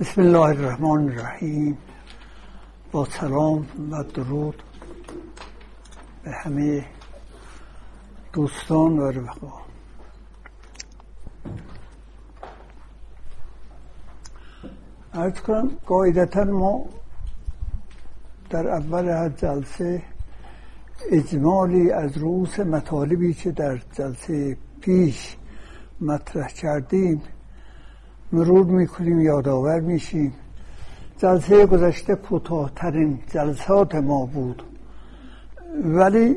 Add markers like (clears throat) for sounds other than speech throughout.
بسم الله الرحمن الرحیم. با سلام و درود به همه دوستان و رفقا. ارز کنم قاعدتا ما در اول هر جلسه اجمالی از رؤوس مطالبی که در جلسه پیش مطرح کردیم مرور می‌کنیم یادآور میشیم. جلسه گذشته کوتاهترین جلسات ما بود. ولی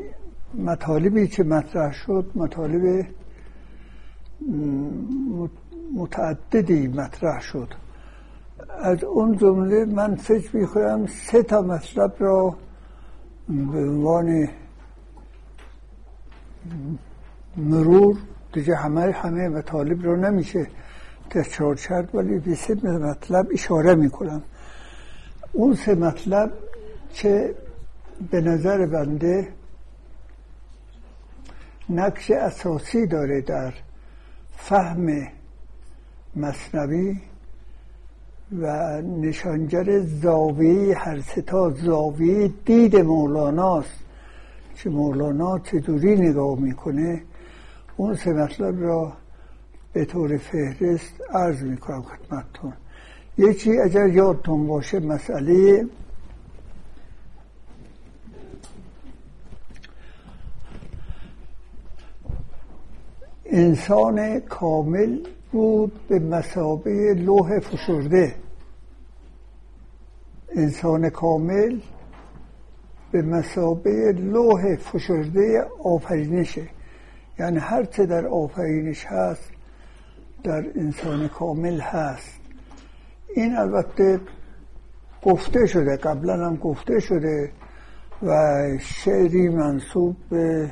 مطالبی که مطرح شد مطالب متعددی مطرح شد. از اون جمله من فکر می‌کنم سه تا مطلب را به عنوان مرور دیگه همه همه مطالب رو نمیشه تکرار کرد ولی به سه مطلب اشاره می‌کنم. اون سه مطلب که به نظر بنده نقش اساسی داره در فهم مصنوی و نشانگر زاویه هر ستا زاویه دید مولاناست که مولانا چطوری نگاه می‌کنه؟ اون سه مطلب را به طور فهرست عرض می‌کنم خدمتتون. یکی اگر یادتون باشه مسئله انسان کامل بود به مسابه لوح فشرده. انسان کامل به مسابه لوح فشرده آفرینشه. یعنی هر چه در آفرینش هست در انسان کامل هست. این البته گفته شده قبلا هم گفته شده و شعری منصوب به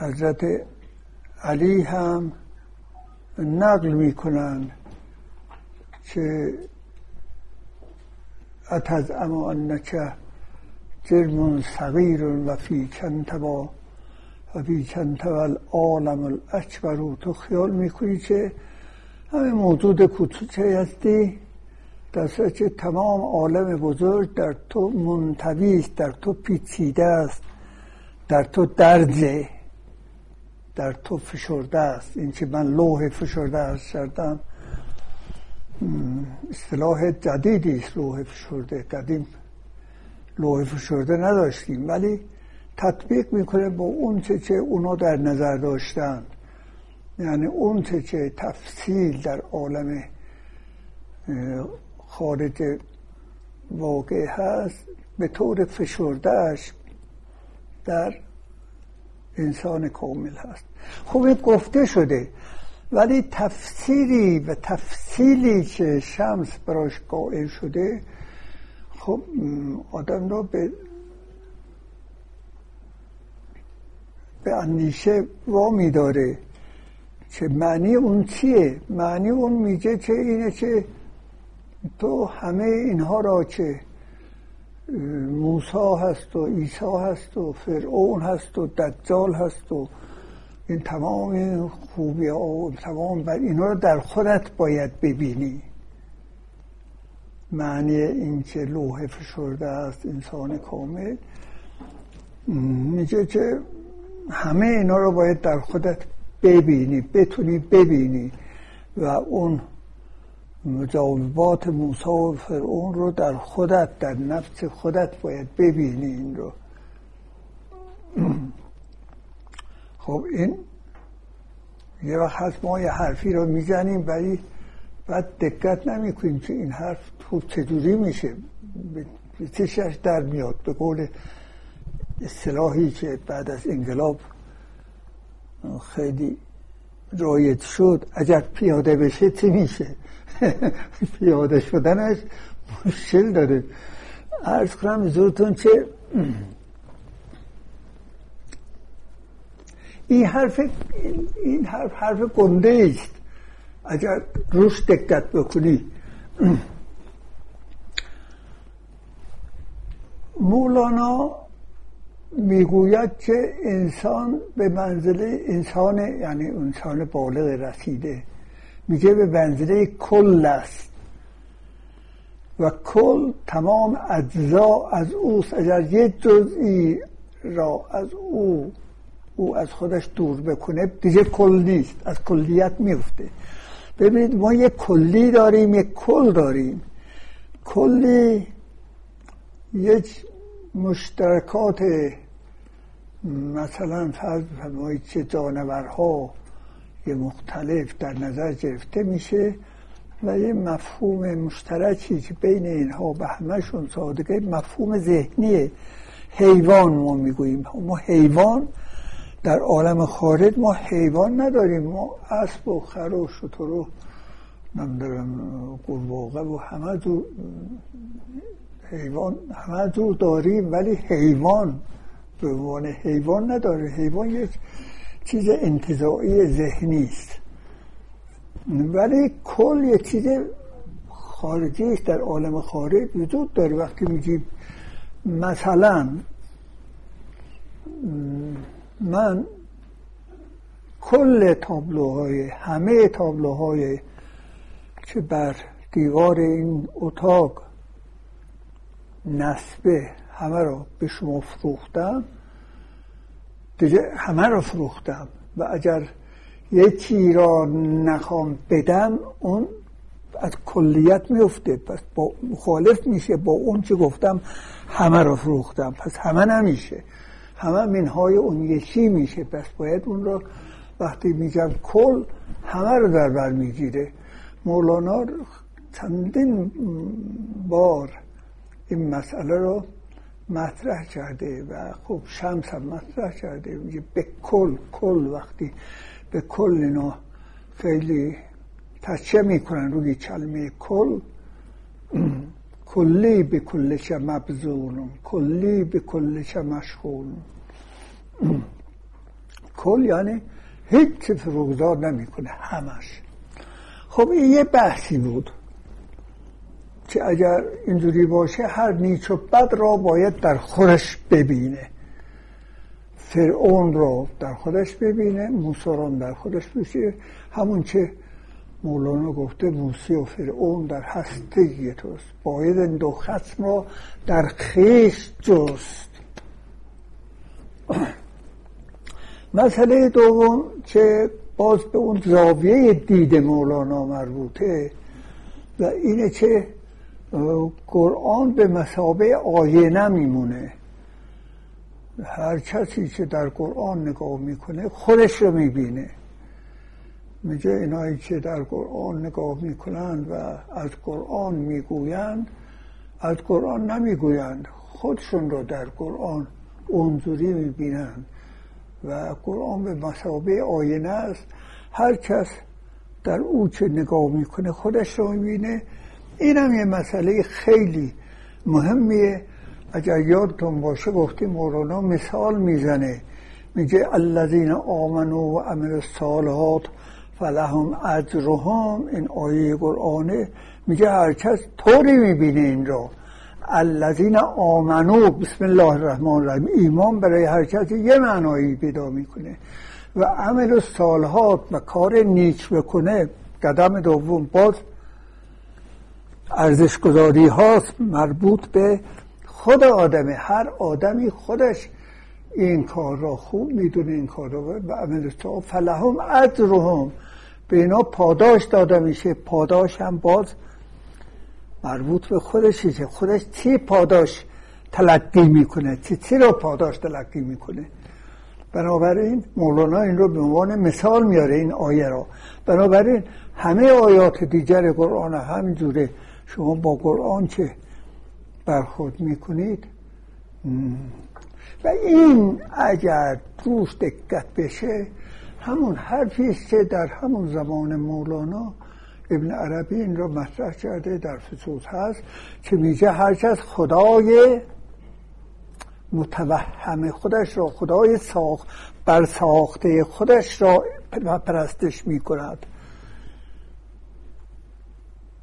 حضرت علی هم نقل می‌کنن که اتز اما انک جرم صغیر و فی تبا و فی تبا العالم الاکبر. تو خیال می‌کنی که همه موجود کوچکه هستی؟ در که تمام عالم بزرگ در تو منتوی در تو پیچیده است در تو درجه در تو فشرده است. این که من لوح فشرده است کردم اصطلاح جدیدی است لوح فشرده. قدیم لوح فشرده نداشتیم ولی تطبیق می‌کنه با اون چه که اونا در نظر داشتن. یعنی اون چه که تفصیل در عالم خارج واقع هست. به طور فشردهش در انسان کامل هست. این گفته شده. ولی تفسیری و تفصیلی که شمس براش قائل شده خب آدم را به به اندیشه وامی داره که معنی اون چیه؟ معنی اون میگه که اینه که تو همه اینها را که موسا هست و عیسی هست و فرعون هست و دجال هست و این تمام خوبی ها و تمام بر اینا رو در خودت باید ببینی. معنی این که لوح فشرده است انسان کامل میگه که همه اینا رو باید در خودت ببینی بتونی ببینی. و اون مجاوبات موسی و فرعون رو در خودت در نفس خودت باید ببینی این رو. (clears throat) خب این یه وقت هست ما یه حرفی رو می‌زنیم ولی بعد دقت نمی کنیم که این حرف تو چجوری میشه. به چشش در میاد؟ به قول اصطلاحی که بعد از انقلاب خیلی رایت شد اگر پیاده بشه چی میشه؟ (laughs) پیاده شدنش مشکل داره. ارز کنم زورتون که این حرف این حرف حرف گنده است. اگر روش دقت بکنی. (clears throat) مولانا می‌گوید که انسان به منزله انسان یعنی انسان بالغ رسیده. میگه به منزله کل است. و کل تمام اجزا از اوست. اگر یک جزئی را از او او از خودش دور بکنه دیگه کل نیست. از کلیت میفته. ببینید ما یک کلی داریم یک کل داریم. کلی یک مشترکات مثلا فرض فرمایید که جانورها یه مختلف در نظر گرفته میشه و یه مفهوم مشترکی که بین اینها به همهشون صادقه مفهوم ذهنیه حیوان ما می‌گوییم. ما حیوان در عالم خارج ما حیوان نداریم. ما اسب و خر و شتر و نمیدارم قرباغه و همه دور حیوان همه دور داریم ولی حیوان به عنوان حیوان نداره. حیوان یک چیز انتظاعی ذهنی است. ولی کل یک چیز خارجی است در عالم خارج وجود داره. وقتی میگیم مثلا من کل تابلوهای همه تابلوهای که بر دیوار این اتاق نسبه همه را به شما فروختم. دیگه همه را فروختم. و اگر یکی را نخوام بدم اون از کلیت میفته. پس با مخالف میشه با اون چه گفتم همه را فروختم. پس همه نمیشه. همه منهای اون یکی میشه. پس باید اون را وقتی میگم کل همه رو در بر می‌گیره. مولانا چندین بار این مسئله رو مطرح کرده و خب شمس هم مطرح کرده. میگه به کل کل وقتی به کل اینا خیلی تچه می‌کنن روی کلمه کل کلی به کلش مبزون کلی به کلش مشغول. کل یعنی هیچ فروغدار نمی‌کنه همش. خب این یه بحثی بود. که اگر اینجوری باشه هر نیچ و بد را باید در خودش ببینه. فرعون را در خودش ببینه موسی در خودش بشه همون که مولانا گفته موسی و فرعون در هسته توست. باید این دو خصم را در خیش جست. (clears throat) مسئله دوم که باز به اون زاویه دید مولانا مربوطه و اینه که قرآن به مسابه آینه میمونه. هر کسی که در قرآن نگاه می‌کنه خودش رو می‌بینه. میگه اینایی که در قرآن نگاه می‌کنند و از قرآن می‌گویند از قرآن نمی‌گویند خودشون رو در قرآن اونجوری می‌بینند. و قرآن به مسابه آینه است. هر کس در او چه نگاه می‌کنه خودش رو می‌بینه. این هم یه مسئله خیلی مهمیه. اگر یادتون باشه گفتیم مولانا مثال می‌زنه. میگه الذین آمنوا و عمل الصالحات فلهم اجرهم. این آیه قرآنه. میگه هر کس طوری می‌بینه این را. الذین آمنو بسم الله الرحمن الرحیم. ایمان برای هر کس یه معنایی پیدا می‌کنه. و عمل صالحات و کار نیک بکنه. قدم دوم. باز ارزش گذاری هاست مربوط به خود آدمه هر آدمی خودش این کار را خوب می‌دونه این کار را و عمل فلهم اجرهم به اینا پاداش داده میشه. پاداش هم باز مربوط به خودشه که خودش چی پاداش تلقی می‌کنه؟ چی چی را پاداش تلقی می‌کنه؟ بنابراین مولانا این رو به عنوان مثال میاره این آیه را. بنابراین همه آیات دیگر قرآن همینجوره. شما با قرآن که برخورد می‌کنید؟ و این اگر روش دقت بشه همون حرفی که در همون زمان مولانا ابن عربی این را مطرح کرده در فسوس هست که میگه هرکس خدای متوهم خودش را خدای ساخت بر ساخته خودش را پرستش می کند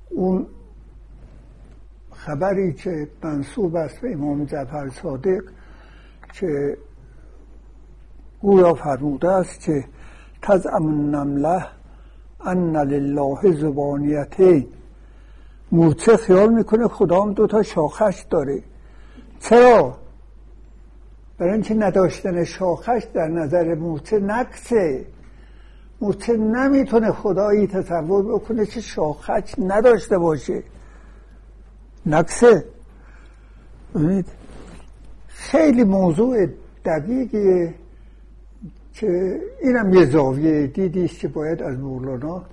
اون خبری که منصوب است به امام جعفر صادق که گویا فرموده است که تزعم النمله ان لله زبانیتین. مورچه خیال می‌کنه خدا هم دو تا شاخش داره. چرا؟ برای اینکه نداشتن شاخش در نظر مورچه نقصه. مورچه نمی‌تونه خدایی تصور بکنه که شاخش نداشته باشه. نقصه. خیلی موضوع دقیقیه که اینم یه زاویه دیدی که باید از مولانا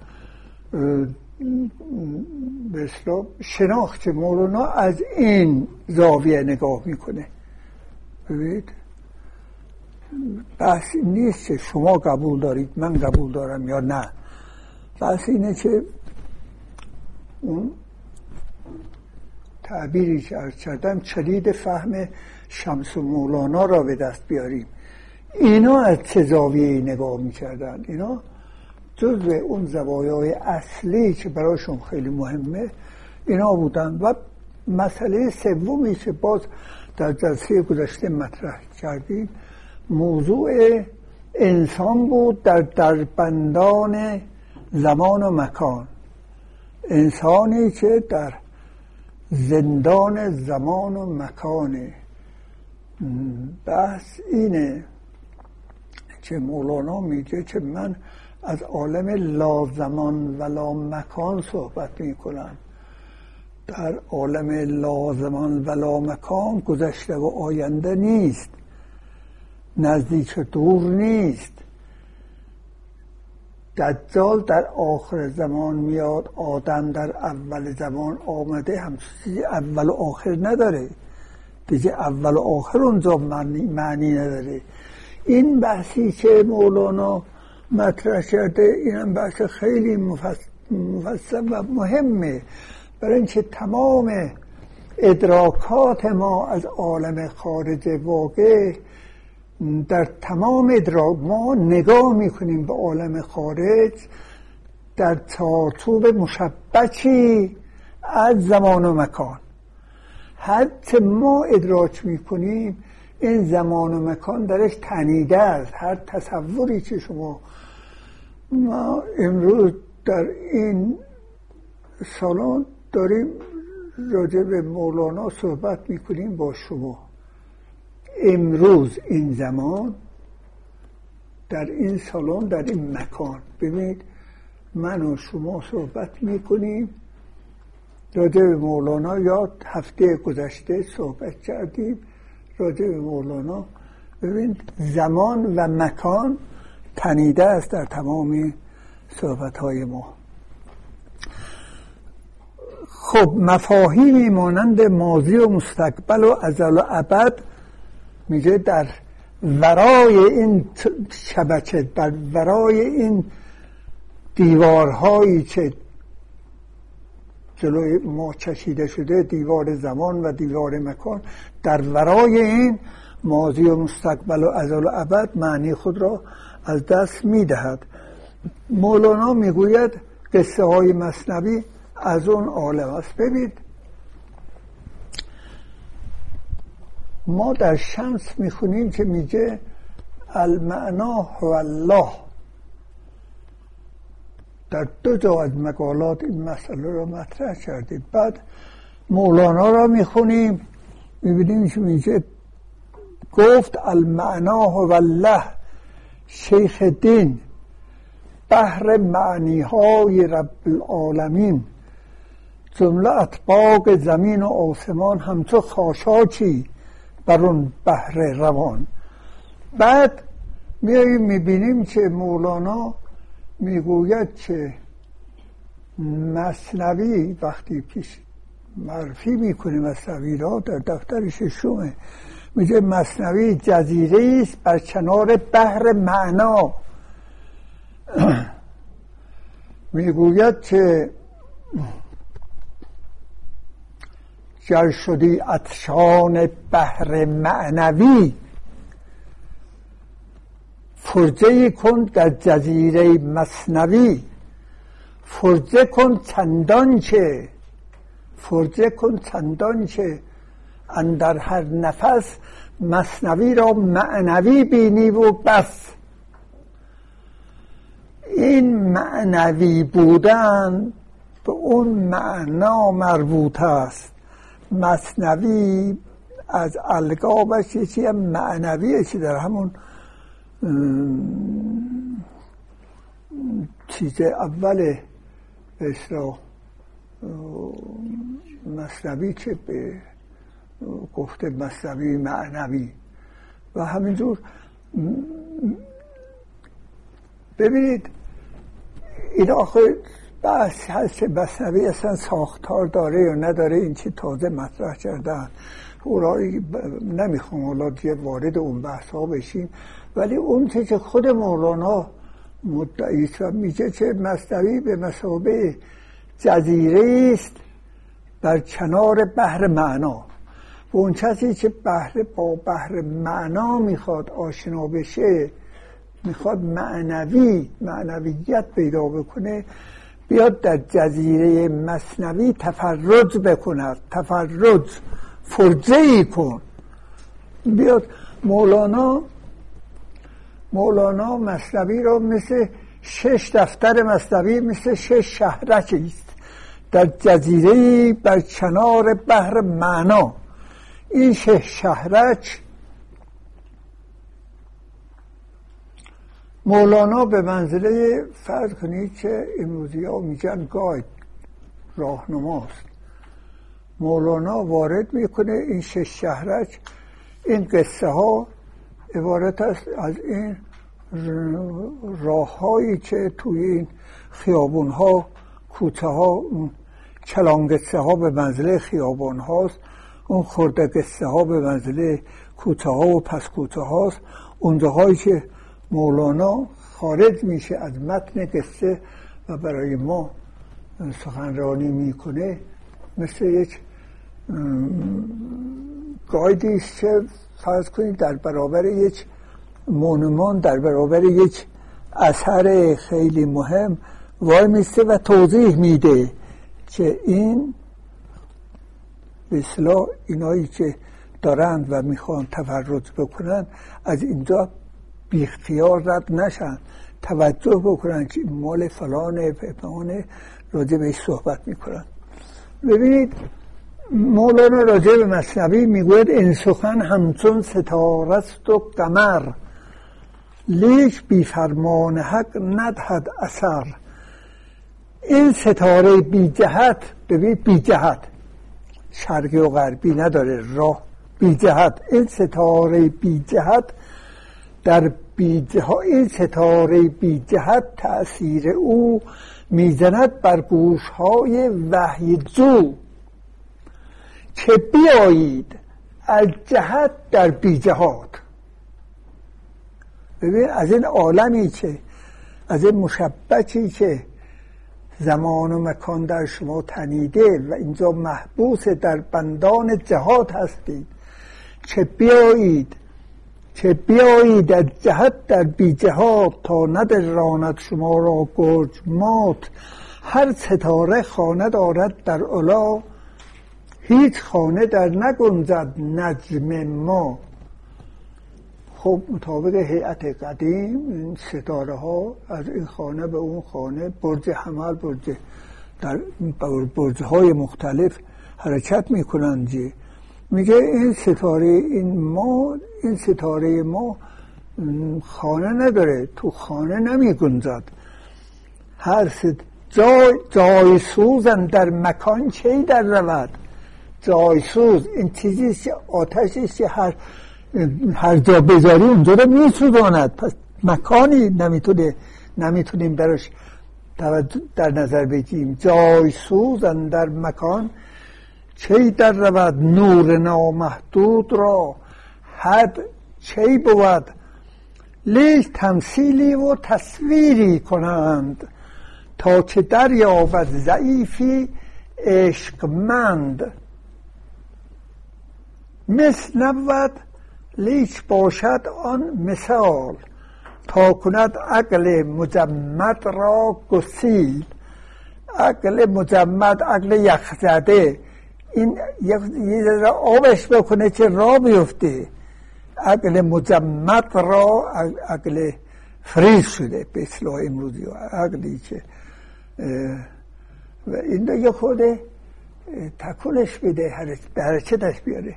اسلام شناخت مولانا از این زاویه نگاه می‌کنه. ببینید بحث نیست که شما قبول دارید من قبول دارم یا نه. بحث اینه که تعبیری که ارز کردم چلید فهم شمس و مولانا را به دست بیاریم. اینا از چه زاویه نگاه می‌کردن؟ اینا جزو اون زوایای اصلی که براشون خیلی مهمه اینا بودن. و مسئله سومی که باز در جلسه گذشته مطرح کردیم موضوع انسان بود در دربندان زمان و مکان. انسانی که در زندان زمان و مکانه بحث اینه که مولانا میگه که من از عالم لا زمان و لا مکان صحبت می‌کنم. در عالم لا زمان و لا مکان گذشته و آینده نیست. نزدیک دور نیست. دجال در آخر زمان میاد آدم در اول زمان آمده هم اول و آخر نداره. دیگه اول و آخر اونجا معنی, نداره. این بحثی که مولانا مطرح کرده این بحث خیلی مفصل و مهمه. برای اینکه تمام ادراکات ما از عالم خارج واقع در تمام ادراک ما نگاه می‌کنیم به عالم خارج در چارچوب مشبکی از زمان و مکان. حتی ما ادراک می‌کنیم این زمان و مکان درش تنیده است. هر تصوری که شما ما امروز در این سالن داریم راجع به مولانا صحبت می‌کنیم با شما. امروز این زمان در این سالن در این مکان. ببینید من و شما صحبت می‌کنیم. راجع به مولانا یا هفته گذشته صحبت کردیم. راجع به مولانا ببینید زمان و مکان تنیده است در تمام صحبت های ما. خب مفاهیمی مانند ماضی و مستقبل و ازل و ابد میگه در ورای این شبکه در ورای این دیوارهایی که جلوی ما چشیده شده دیوار زمان و دیوار مکان در ورای این ماضی و مستقبل و ازل و ابد معنی خود را از دست می‌دهد. مولانا می‌گوید قصه های مصنوی از اون عالم است. ببینید ما در شمس می‌خونیم که میگه المعنا هو الله. در دو جا از مقالات این مسئله رو مطرح کردیم بعد مولانا را می‌خونیم. می‌بینیم که میگه؟ گفت المعنا هو الله شیخ دین بحر معنی های رب العالمین جمله اطباق زمین و آسمان همچو خاشاچی بر اون بحر روان. بعد میاییم می‌بینیم که مولانا می‌گوید که مصنوی وقتی پیش معرفی می‌کنه مصنوی را در دفتر ششمه. میگه مصنوی جزیره است بر کنار بحر معنا. (clears throat) می‌گوید که گر شدی اتشان بحر معنوی. فرجه کن در جزیره مصنوی. فرجه کن چندان که فرجه کن چندان که اندر هر نفس مصنوی را معنوی بینی و بس. این معنوی بودن به اون معنا مربوط است. مصنوی از الگابش یه چیه معنویه در همون چیز اول به مصنوی که به گفته مصنوی معنوی. و همینجور ببینید این آخه بحث هست که مصنوی اصلا ساختار داره یا نداره این چی تازه مطرح کردن. اورایی نمی‌خوام حالا وارد اون بحث ها بشیم. ولی اون چه که خود مولانا مدعی و میگه که مصنوی به مسابه جزیره است در کنار بحر معنا. و اون کسی که بحر با بحر معنا می‌خواد آشنا بشه می‌خواد معنوی معنویت پیدا بکنه بیاد در جزیره مصنوی تفرج بکند. تفرج فرجه ای کن. بیاد مولانا مولانا مصنوی را مثل شش دفتر مصنوی مثل شش شهرک است. در جزیره بر کنار بحر معنا. این شش شهرک مولانا به منزله فرض کنید که امروزی ها میگن گاید راهنماست. مولانا وارد می‌کنه این شش شهرک. این قصه ها عبارت است از این راههایی که توی این خیابون ها کوته ها کلانگسه ها به منزله خیابان هاست. اون خورده قصه ها به منزله کوته ها و پس کوته هاست. اونجاهایی که مولانا خارج میشه از متن قصه و برای ما سخنرانی می‌کنه. مثل یک گایدی که فرض کنید در برابر یک مونومان در برابر یک اثر خیلی مهم وای میسته و توضیح میده که این به اینایی که دارند و می‌خوان تفرج بکنن از اینجا بی رد نشن. توجه بکنن که مال فلان فلان راجع بهش صحبت می‌کنن. ببینید مولانا راجع به مصنوی می‌گوید این سخن همچون ستاره است و قمر. لیک بی فرمان حق ندهد اثر. این ستاره بی جهت ببین بی جهت. شرقی و غربی نداره راه بی جهت. این ستاره بی جهت در بی این ستاره بی جهت تأثیر او می‌زند بر گوش های وحی جو. که بیایید از جهت در بی جهات ببین از این عالمی که از این مشبکی که زمان و مکان در شما تنیده و اینجا محبوس در بندان جهات هستید که بیایید که بیایید از جهت در بی جهات تا راند شما را گرج مات. هر ستاره خانه دارد در علا هیچ خانه در نگنجد نجم ما. خب مطابق هیئت قدیم این ستاره ها از این خانه به اون خانه برج حمل برج در برج های مختلف حرکت می‌کنند. میگه این ستاره این ما این ستاره ما خانه نداره تو خانه نمی گنجد هر ست جای جای سوزن در مکان چی در رود؟ جای سوز این چیزی که آتشی هر هر جا بذاری اونجا رو میسوزاند. پس مکانی نمی‌تونه نمی‌تونیم براش در نظر بگیریم. جای سوزن در مکان چی در رود نور نامحدود را؟ حد چی بود؟ لیک تمثیلی و تصویری کنند تا که دریابد ضعیفی عشقمند. مثل نبود لیک باشد آن مثال تا کند عقل مجمد را گسیل. عقل مجمد عقل یخزده این یه آبش بکنه که را بیفته. عقل مجمد را عقل فریز شده به اصلاح امروزی عقلی که و این یه خود تکلش بده حرکتش بیاره.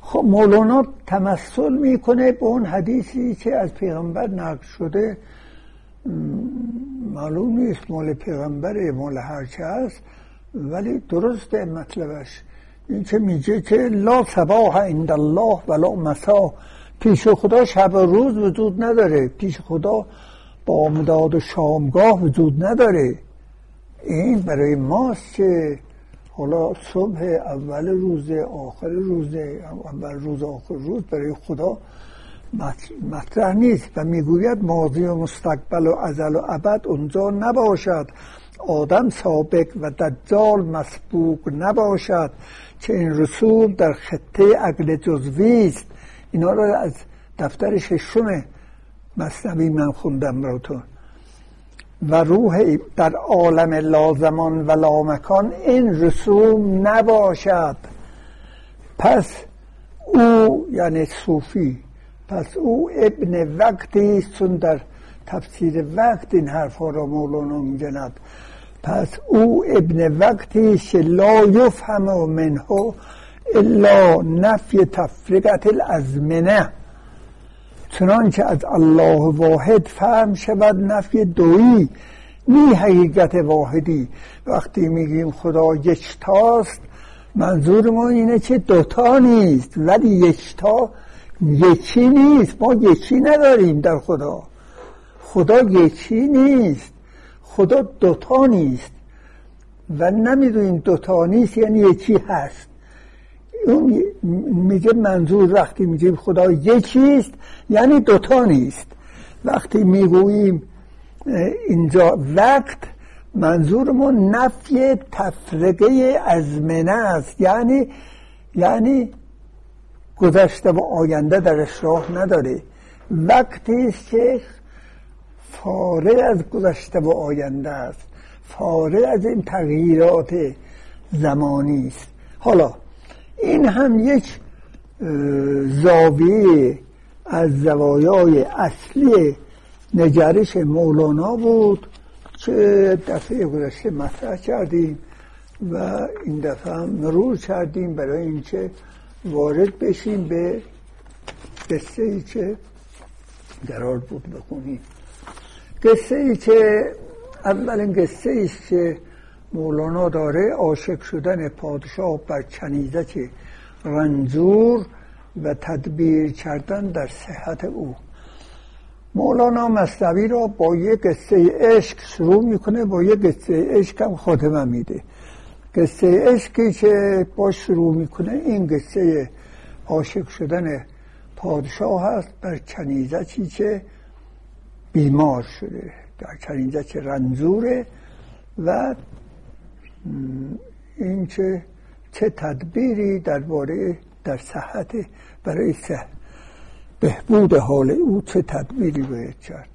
خب مولانا تمثل می‌کنه به اون حدیثی که از پیغمبر نقل شده. معلوم نیست مال پیغمبر مال هرچه هست. ولی درسته مطلبش. این که میگه که لا صباح عند الله ولا مسا پیش خدا شب و روز وجود نداره. پیش خدا با مداد و شامگاه وجود نداره. این برای ماست که حالا صبح اول روز آخر روز اول روز آخر روز برای خدا مطرح نیست و می‌گوید ماضی و مستقبل و ازل و ابد اونجا نباشد. آدم سابق و دجال مسبوق نباشد که این رسول در خطه عقل جزوی است. اینا رو از دفتر ششم مصنوی من خوندم براتون. و روح در عالم لازمان و لامکان این رسوم نباشد. پس او یعنی صوفی. پس او ابن وقتی است در تفسیر وقت این حرفا را مولانا میگند پس او ابن وقتی است لا یفهم منه الا نفی تفرقت الازمنه. چنانکه از الله واحد فهم شود نفی دویی نی حقیقت واحدی. وقتی میگیم خدا یکتاست منظور ما اینه که دوتا نیست ولی یکتا یکی نیست. ما یکی نداریم در خدا. خدا یکی نیست. خدا دوتا نیست. و نمی‌دونیم دوتا نیست یعنی یکی هست. اون میگه منظور وقتی میگیم خدا یکیست یعنی دوتا نیست. وقتی می‌گوییم اینجا وقت منظور ما نفی تفرقه ازمنه است. یعنی یعنی گذشته و آینده درش راه نداره. وقتی است که فارغ از گذشته و آینده است. فارغ از این تغییرات زمانی است. حالا این هم یک زاویه از زوایای اصلی نگرش مولانا بود که دفعه گذشته مطرح کردیم و این دفعه هم مرور کردیم برای اینکه وارد بشیم به قصه ای که قرار بود بخونیم. قصه ای که اولین قصه ای که مولانا داره عاشق شدن پادشاه بر کنیزک رنجور و تدبیر کردن در صحت او. مولانا مصنوی را با یک قصه عشق شروع می‌کنه با یک قصه عشق هم خاتمه میده. قصه عشقی که با شروع می‌کنه این قصه عاشق شدن پادشاه هست بر کنیزکی که بیمار شده. در کنیزک رنجوره و این که چه تدبیری درباره در صحت برای سه بهبود حال او چه تدبیری باید کرد.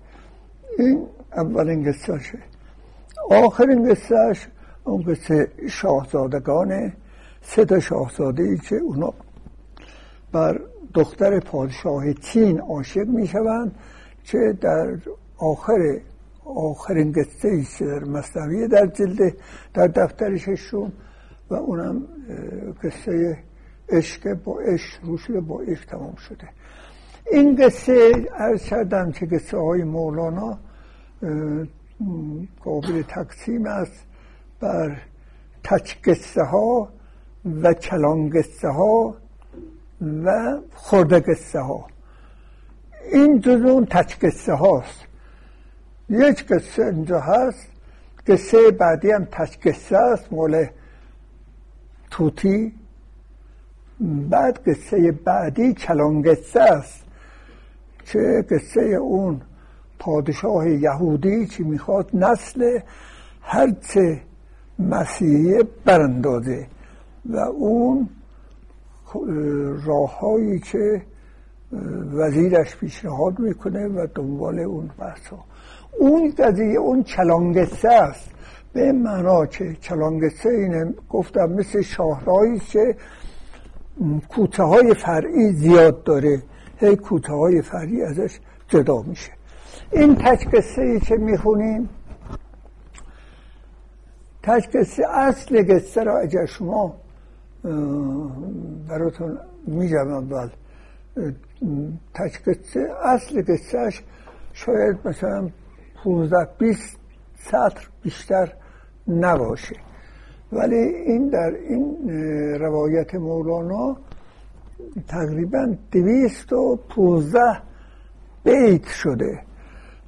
این اولین قصهشه. آخرین قصهش اون قصه شاهزادگان سه تا شاهزاده ای که اونا بر دختر پادشاه چین عاشق می شوند که در آخر آخرین قصه ایست در مصنوی در جلد در دفتر ششم و اونم قصه عشق با عشق رو شده با عشق تمام شده. این قصه از کردم که قصه های مولانا قابل تقسیم است بر تچ قصه ها و کلان قصه ها و خورده قصه ها. این جزون تچ قصه هاست. یک قصه اینجا هست. قصه بعدی هم قصه است مال توتی. بعد قصه بعدی کلان قصه است که قصه اون پادشاه یهودی که می‌خواد نسل هرچه مسیحی براندازه. و اون راههایی که وزیرش پیشنهاد می‌کنه و دنبال اون بحثا اون قضیه اون چلانگسه است. به معنا که چلانگسه اینه گفتم مثل شاهرایی که کوته های فرعی زیاد داره. هی کوته های فرعی ازش جدا میشه. این قصه ای که می‌خونیم تشکسی اصل قصه را اگر شما براتون میگم اول تشکسی اصل قصهش شاید مثلا 15 20 سطر بیشتر نباشه. ولی این در این روایت مولانا تقریبا دویست و پوزده بیت شده.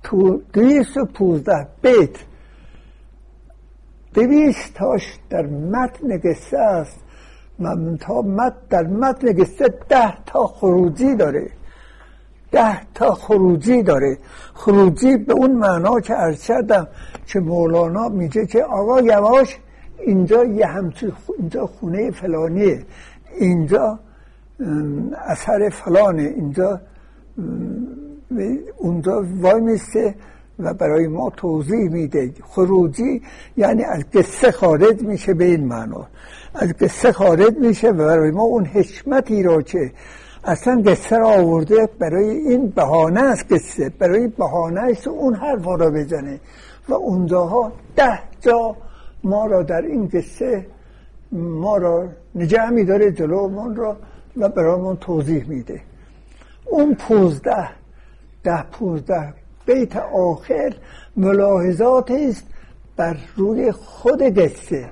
تو دویست و پوزده بیت. دویست تاش در متن قصه است. تا مت در متن قصه ده تا خروجی داره. ده تا خروجی داره. خروجی به اون معنا که عرض کردم که مولانا میگه که آقا یواش اینجا یه همچین اینجا خونه فلانیه. اینجا اثر فلانه. اینجا اونجا وای میسته. و برای ما توضیح میده. خروجی یعنی از قصه خارج میشه به این معنا. از قصه خارج میشه و برای ما اون حکمتی را که اصلا قصه را آورده برای این بهانه است قصه. برای بهانه است اون حرفا را بزنه. و اونجاها ده جا ما را در این قصه ما را نجه میداره جلو من را و برامون توضیح میده. اون پوزده ده پوزده بیت آخر ملاحظات است بر روی خود قصه.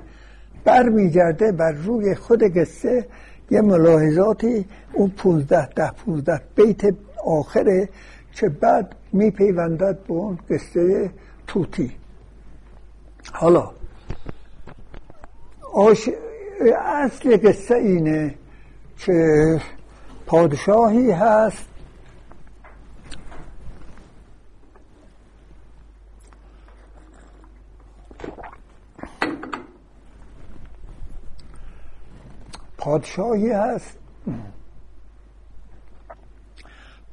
برمیگرده بر روی خود قصه یه ملاحظاتی اون پوزده ده پوزده بیت آخره که بعد میپیوندد به اون قصه توتی حالا آش... اصل قصه اینه که پادشاهی هست پادشاهی هست.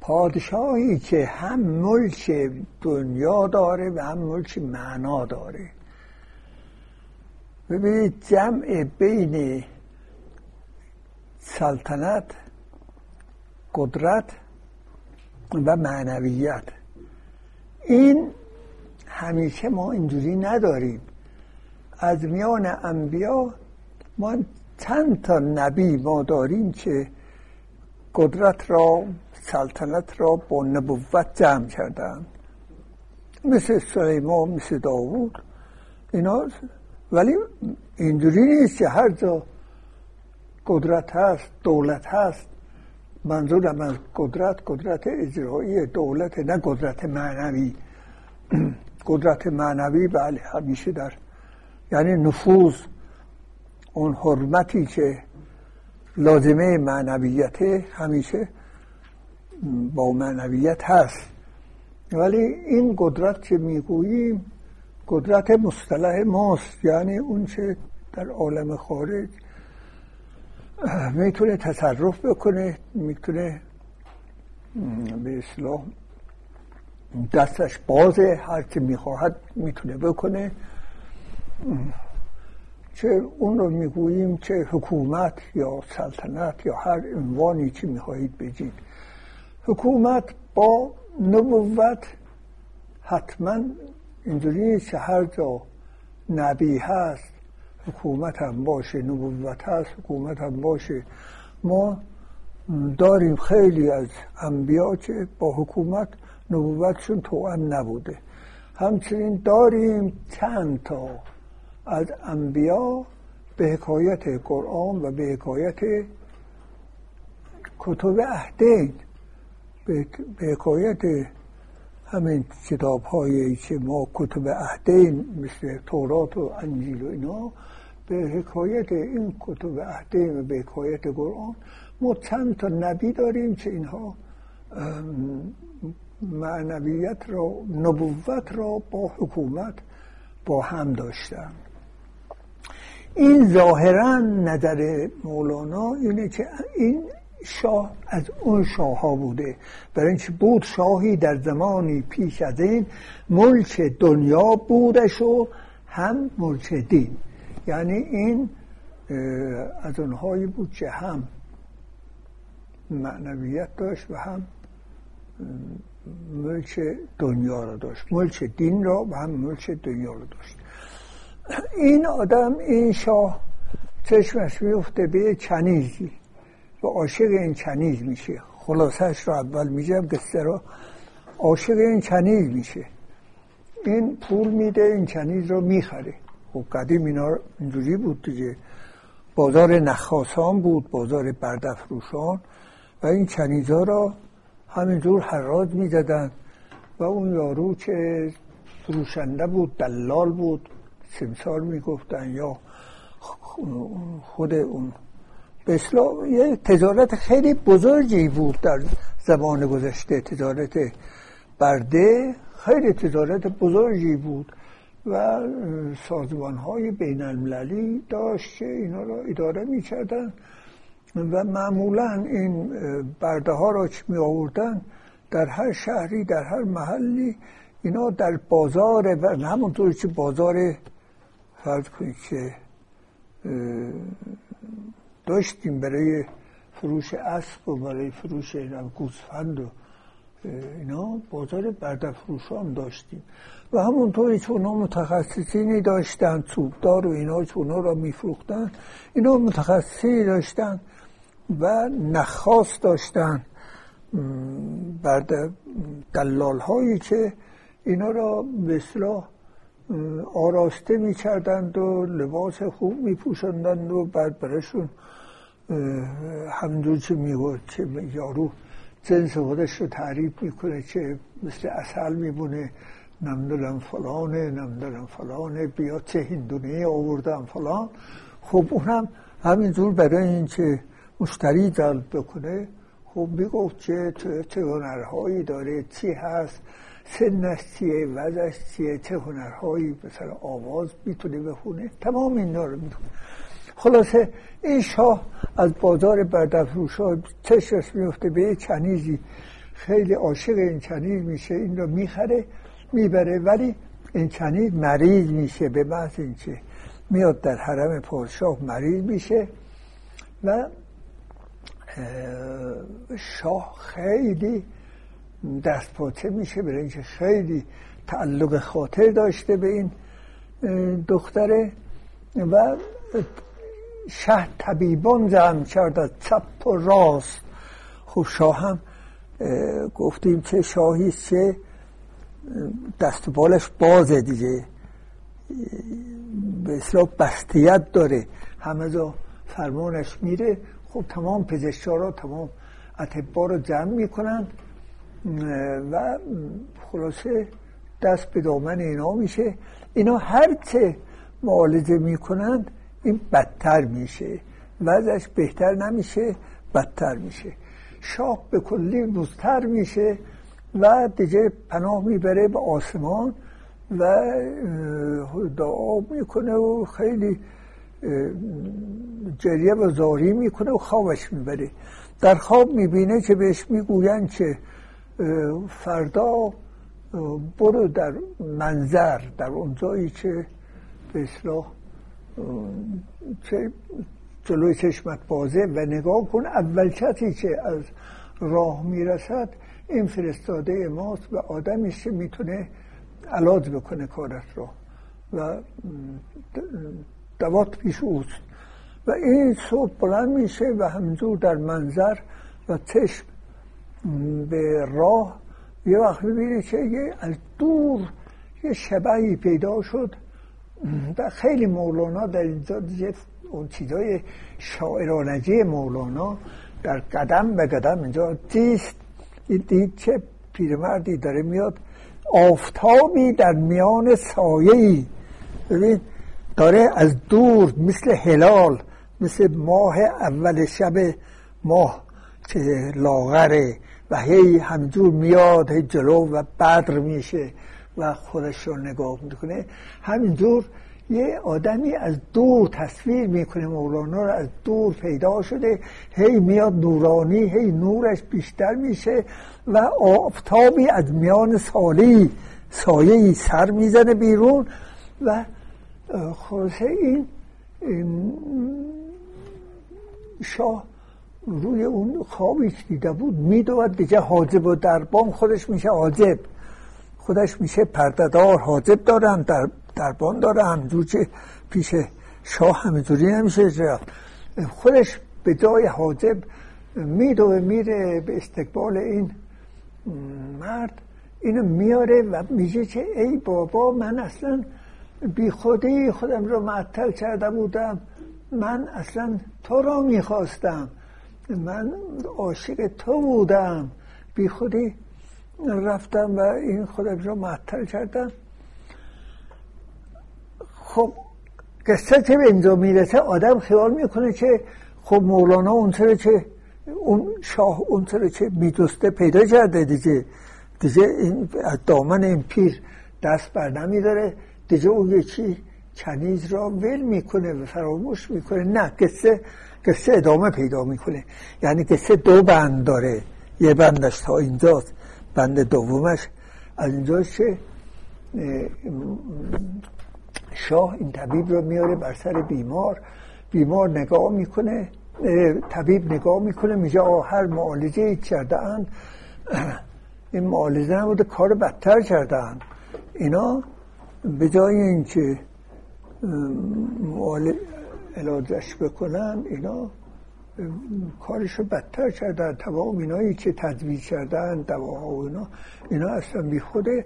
پادشاهی که هم ملک دنیا داره و هم ملک معنا داره. ببینید جمع بین سلطنت قدرت و معنویت. این همیشه ما اینجوری نداریم. از میان انبیا ما چند تا نبی ما داریم که قدرت را سلطنت را با نبوت جمع کردن مثل سلیمان مثل داوود اینا ولی اینجوری نیست که هر جا قدرت هست دولت هست. منظورم از قدرت قدرت اجرایی دولت نه قدرت معنوی. (clears throat) قدرت معنوی بله همیشه در یعنی نفوذ اون حرمتی که لازمه معنویت همیشه با معنویت هست. ولی این قدرت که می‌گوییم قدرت مصطلح ماست یعنی اون چه در عالم خارج می‌تونه تصرف بکنه می‌تونه به اصلاح دستش بازه هر که می‌خواهد می‌تونه بکنه. چه اون رو می‌گوییم که حکومت یا سلطنت یا هر عنوانی که می‌خواهید بگید. حکومت با نبوت حتما اینجوری که هر جا نبی هست حکومت هم باشه نبوت هست حکومت هم باشه. ما داریم خیلی از انبیا که با حکومت نبوتشون توان نبوده. همچنین داریم چند تا از انبیا به حکایت قرآن و به حکایت کتب اهدین به حکایت همین کتاب هایی که ما کتب اهدین مثل تورات و انجیل و اینا به حکایت این کتب اهدین و به حکایت قرآن ما چند تا نبی داریم که اینها معنویت را نبوت را با حکومت با هم داشتن. این ظاهرا نظر مولانا اینه که این شاه از اون شاه ها بوده. برای اینکه بود شاهی در زمانی پیش از این ملک دنیا بودش و هم ملک دین. یعنی این از اونهایی بود که هم معنویت داشت و هم ملک دنیا را داشت. ملک دین را و هم ملک دنیا را داشت. این آدم این شاه چشمش میفته به چنیزی و عاشق این چنیز میشه. خلاصش رو اول میگم قصه رو. عاشق این چنیز میشه. این پول میده این چنیز رو می‌خره. خب قدیم اینا اینجوری بود دیگه. بازار نخاسان بود بازار بردفروشان. و این چنیزها را همینجور حراج می‌زدن. و اون یارو که فروشنده بود دلال بود. سمسار می‌گفتن یا خود اون به یه تجارت خیلی بزرگی بود در زبان گذشته تجارت برده خیلی تجارت بزرگی بود و سازمان های بین المللی داشت که اینا را اداره می کردن و معمولا این برده ها را که می آوردن در هر شهری در هر محلی اینا در بازار و همونطور که بازار فرض کنید که داشتیم برای فروش اسب و برای فروش گوسفند و اینا بازار بردفروشان داشتیم. و همونطوری که اونا متخصصینی داشتن چوبدار و اینا که اونا را میفروختن اینا متخصصی داشتن و نخاص داشتن. برد دلال هایی که اینا را به آراسته می‌کردند و لباس خوب میپوشندند و بعد برشون همدور که می‌گوید که یارو جنس خودش رو تعریف می‌کنه که مثل اصل میبونه نمی‌دونم فلانه نمی‌دونم فلانه بیا چه هندونه آوردم فلان. خب اونم همینجور برای این که مشتری جلب بکنه خب می‌گفت چه هنرهایی داره چی هست. سنش چیه وضعش چیه چه هنرهایی مثلا آواز می‌تونه بخونه تمام این رو می‌تونه خلاصه این شاه از بازار بردفروش ها چشمش میفته به یه چنیزی. خیلی عاشق این چنیز میشه این رو می‌خره می‌بره ولی این چنیز مریض میشه به محض اینکه میاد در حرم پادشاه مریض میشه و شاه خیلی دست پاچه میشه برای اینکه خیلی تعلق خاطر داشته به این دختره و شه طبیبان زم کرد از چپ و راست. خب شاه هم گفتیم که شاهی چه دست بالش بازه دیگه. به اصلاح بستیت داره. همه جا فرمانش میره. خب تمام پزشکارا تمام اتبا رو جمع می‌کنن و خلاصه دست به دامن اینا میشه. اینا هر چه معالجه می‌کنند این بدتر میشه وضعش بهتر نمیشه بدتر میشه. شاه به کلی بزتر میشه و دیگه پناه می‌بره به آسمان و دعا می‌کنه و خیلی جریه و زاری می‌کنه و خوابش می‌بره. در خواب می‌بینه که بهش می‌گوین که فردا برو در منظر در اونجایی که به اصلاح چه جلوی چشمت بازه و نگاه کن اول کسی که از راه می‌رسد این فرستاده ماست و آدمی که می‌تونه علاج بکنه کارت رو و دوات پیش اوست. و این صبح بلند میشه و همجور در منظر و چشم به راه یه وقت می‌بینه که یه از دور یه شبهی پیدا شد. و خیلی مولانا در اینجا اون چیزای شاعرانجی مولانا در قدم به قدم اینجا دیست دید چه پیرمردی داره میاد آفتابی در میان سایه ببین داره از دور مثل هلال مثل ماه اول شب ماه که لاغره. و هی همجور میاد هی جلو و بدر میشه و خودش رو نگاه می‌کنه. همینجور یه آدمی از دور تصویر می‌کنه مولانا رو از دور پیدا شده. هی میاد نورانی هی نورش بیشتر میشه و آفتابی از میان سالی سایه سر می‌زنه بیرون و خلاصه این شاه روی اون خوابی دیده بود میدود دیگه حاجب و دربان خودش میشه حاجب. خودش میشه پردهدار حاجب دارن در دربان داره همجور که پیش شاه همینطوری نمیشه خودش به جای حاجب میدوه میره به استقبال این مرد. اینو میاره و میگه که ای بابا من اصلا بی خودی خودم رو معطل کرده بودم. من اصلا تو را می‌خواستم. من عاشق تو بودم. بی خودی رفتم و این خودم رو معطل کردم. خب قصه که به اینجا می‌رسه آدم خیال می‌کنه که خب مولانا اون که اون شاه اون که میدوسته پیدا کرده دیگه. دیگه این دامن این پیر دست بر نمیداره. دیگه اون یکی کنیز را ول می‌کنه و فراموش می‌کنه. نه قصه قصه ادامه پیدا می‌کنه. یعنی قصه دو بند داره. یه بندش تا اینجاست بند دومش. از اینجا که شاه این طبیب رو میاره بر سر بیمار. بیمار نگاه می‌کنه طبیب نگاه می‌کنه میگه هر معالجه کرده اند (clears throat) این معالجه نبوده کار بدتر کردن اینا به جای اینکه علاجش بکنن اینا کارشو بدتر کردن تمام اینایی که تدویز کردن دواها و اینا اینا اصلا بی خوده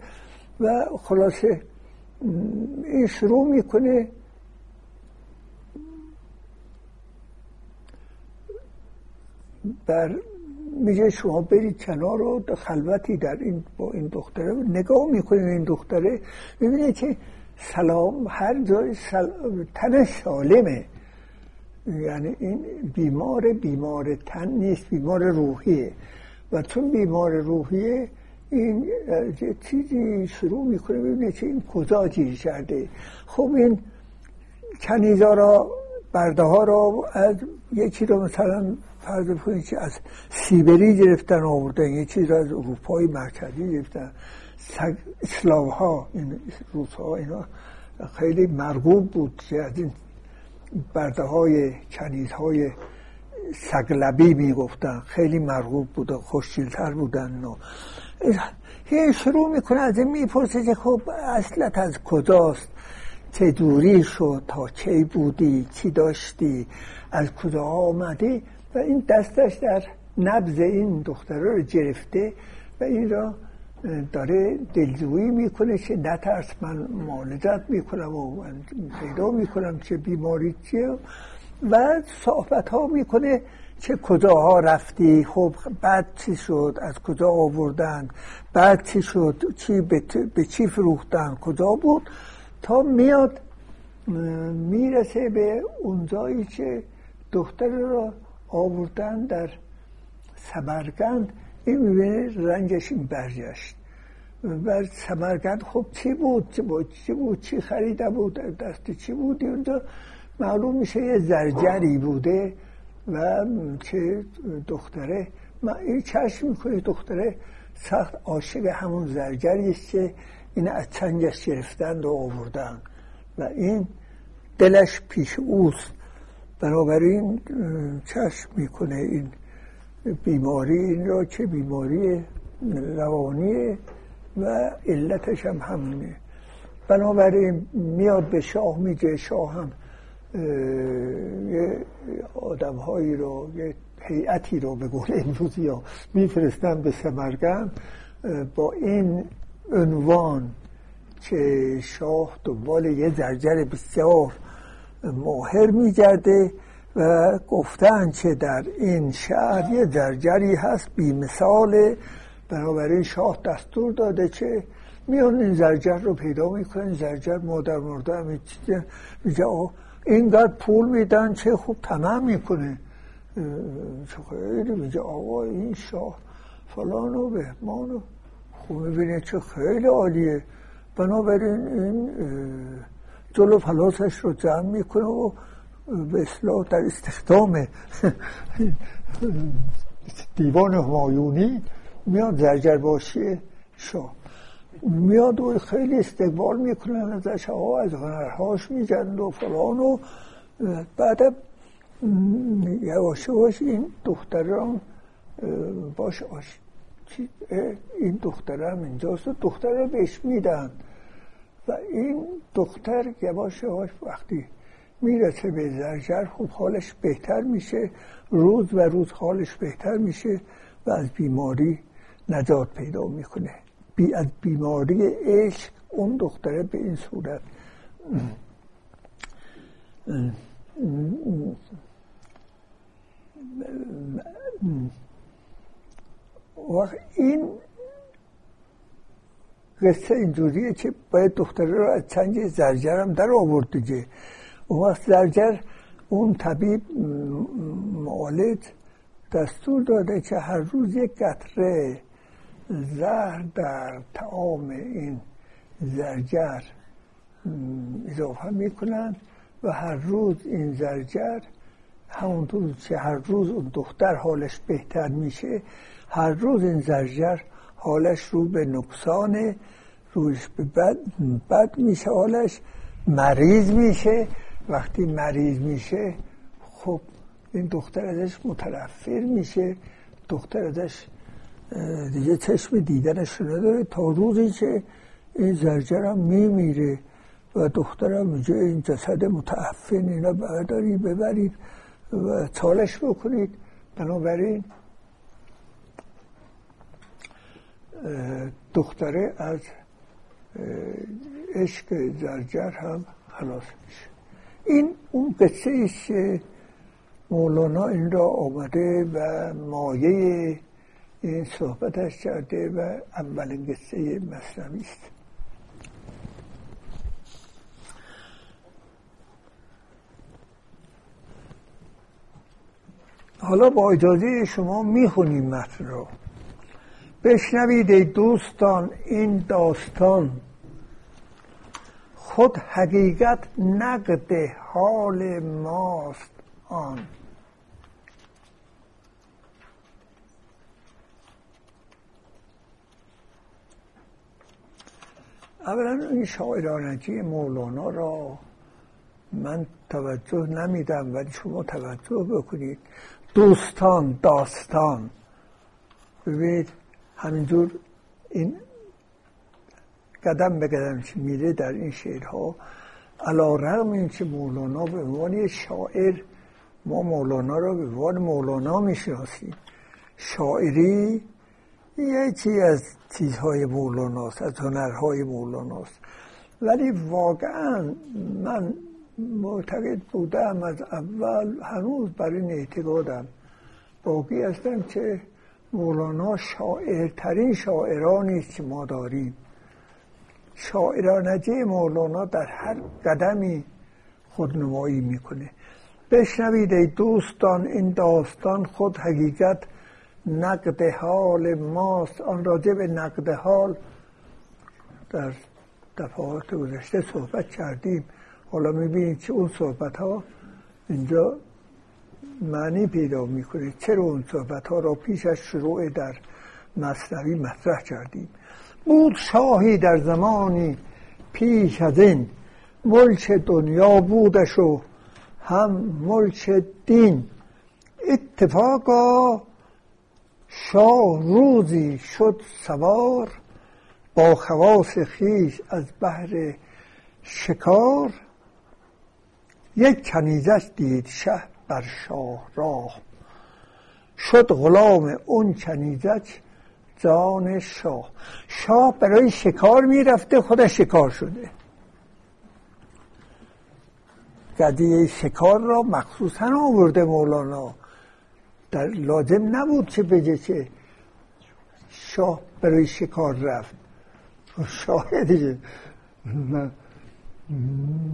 و خلاصه این شروع می‌کنه بر میگه شما برید کنار و خلوتی در این با این دختره نگاه می‌کنید این دختره می‌بینید که سلام هر جای سل... تن سالمه. یعنی این بیمار بیمار تن نیست بیمار روحیه. و چون بیمار روحیه این چیزی شروع می‌کنه ببینه که این کجا گیر کرده. خب این کنیزا را برده ها را از یکی رو مثلا فرض کنید که از سیبری گرفتن آوردن. یه چیز از اروپای مرکزی گرفتن. اسلام ها این روس ها اینا خیلی مرغوب بود که از این برده های کنیز های سگلبی می‌گفتن. خیلی مرغوب بودن خوشچیلتر بودن و هی شروع می‌کنه از این می‌پرسه که خب اصلت از کجاست؟ چه دوری شد؟ تا کی بودی؟ چی داشتی؟ از کجا آمدی؟ و این دستش در نبز این دختره رو گرفته و این را داره دلجویی می‌کنه که نترس من معالجت می‌کنم و من پیدا می‌کنم چه بیماری چیه. و صحبت ها می‌کنه چه کجاها رفتی خب بعد چی شد از کجا آوردن بعد چی شد چی به, به چی فروختن کجا بود. تا میاد می‌رسه به اونجایی که دختر را آوردن در سمرگند این می‌بینه رنگش این برگشت و سمرگند خب چی بود؟ چی بود؟ چی بود؟ چی خریده بود؟ دست چی بود اونجا معلوم میشه یه زرجری بوده و که دختره. این چشم می‌کنه دختره سخت عاشق همون زرگری است که این از چنگش گرفتند و آوردن و این دلش پیش اوست. بنابراین چشم می‌کنه این بیماری این را که بیماری روانی و علتش هم همونه بنابراین میاد به شاه میگه شاه هم یه آدم هایی رو یه هیئتی رو به قول امروزی ها میفرستن به سمرگن با این عنوان که شاه دنبال یه زرجر بسیار ماهر میگرده. و گفتن که در این شهر یه زرجری هست بی مثال بنابراین شاه دستور داده که میان این زرجر رو پیدا می‌کنن. زرجر مادر مرده همه میگه اینقدر پول میدن چه خوب تمام می‌کنه. خیلی میگه آقا این شاه فلان و بهمان و خوب می‌بینه چه خیلی عالیه. بنابراین این جلو فلاسش رو جمع می‌کنه و به در استخدام دیوان همایونی میاد زرجر باشی شاه. میاد و خیلی استقبال می‌کنن ازش ها از هنرهاش میگند و فلان و بعد یواش یواش این دختران باش آش. این دخترم اینجاست و دختره بهش میدن. و این دختر یواش یواش وقتی می‌رسه به زرجر خوب حالش بهتر میشه. روز و روز حالش بهتر میشه و از بیماری نجات پیدا می‌کنه. بی از بیماری عشق اون دختره به این صورت. و این قصه اینجوریه که باید دختره رو از چنگ زرجر هم در آورد دیگه. وقت زرجر اون طبیب معالج دستور داده که هر روز یک قطره زهر در تعام این زرجر اضافه می‌کنن و هر روز این زرجر همونطور که هر روز اون دختر حالش بهتر میشه هر روز این زرجر حالش رو به نقصان روش به بد, بد میشه حالش مریض میشه. وقتی مریض میشه خب این دختر ازش مترفر میشه. دختر ازش دیگه چشم دیدنش نداره. تا روزی که این زرجرم میمیره و دخترم میگه این جسد متعفن اینا بردارید ببرید و چالش بکنید. بنابراین دختره از عشق زرجر هم خلاص میشه. این اون قصه ایست که مولانا این را آمده و مایه این صحبتش کرده و اولین قصه مصنوی است. حالا با اجازه شما می‌خونیم متن رو. بشنوید ای دوستان این داستان. خود حقیقت نقد حال ماست آن. اولا این شاعرانگی مولانا را من توجه نمیدم ولی شما توجه بکنید. دوستان داستان. ببینید همینجور این قدم به قدم که میره در این شعرها. علا رغم این که مولانا به عنوان شاعر ما مولانا را به عنوان مولانا می‌شناسیم. شاعری یکی از چیزهای مولاناست از هنرهای مولاناست. ولی واقعا من معتقد بودم از اول هنوز بر این اعتقادم. باقی هستم که مولانا شاعرترین شاعرانی است که ما داریم. شاعرانجه مولانا در هر قدمی خودنمایی می‌کنه. بشنوید ای دوستان این داستان خود حقیقت نقد حال ماست. آن راجع به نقد حال در دفعات گذشته صحبت کردیم. حالا می‌بینید که اون صحبت ها اینجا معنی پیدا می‌کنه. چرا اون صحبت ها را پیش از شروع در مصنوی مطرح کردیم؟ بود شاهی در زمانی پیش از این. ملک دنیا بودش و هم ملک دین. اتفاقا شاه روزی شد سوار با خواس خیش از بحر شکار. یک کنیزش دید شه بر شاه راه. شد غلام اون کنیزک جان شاه. شاه برای شکار می‌رفته خودش شکار شده. قضیه شکار را مخصوصا آورده مولانا. در لازم نبود که بگه که شاه برای شکار رفت. شاید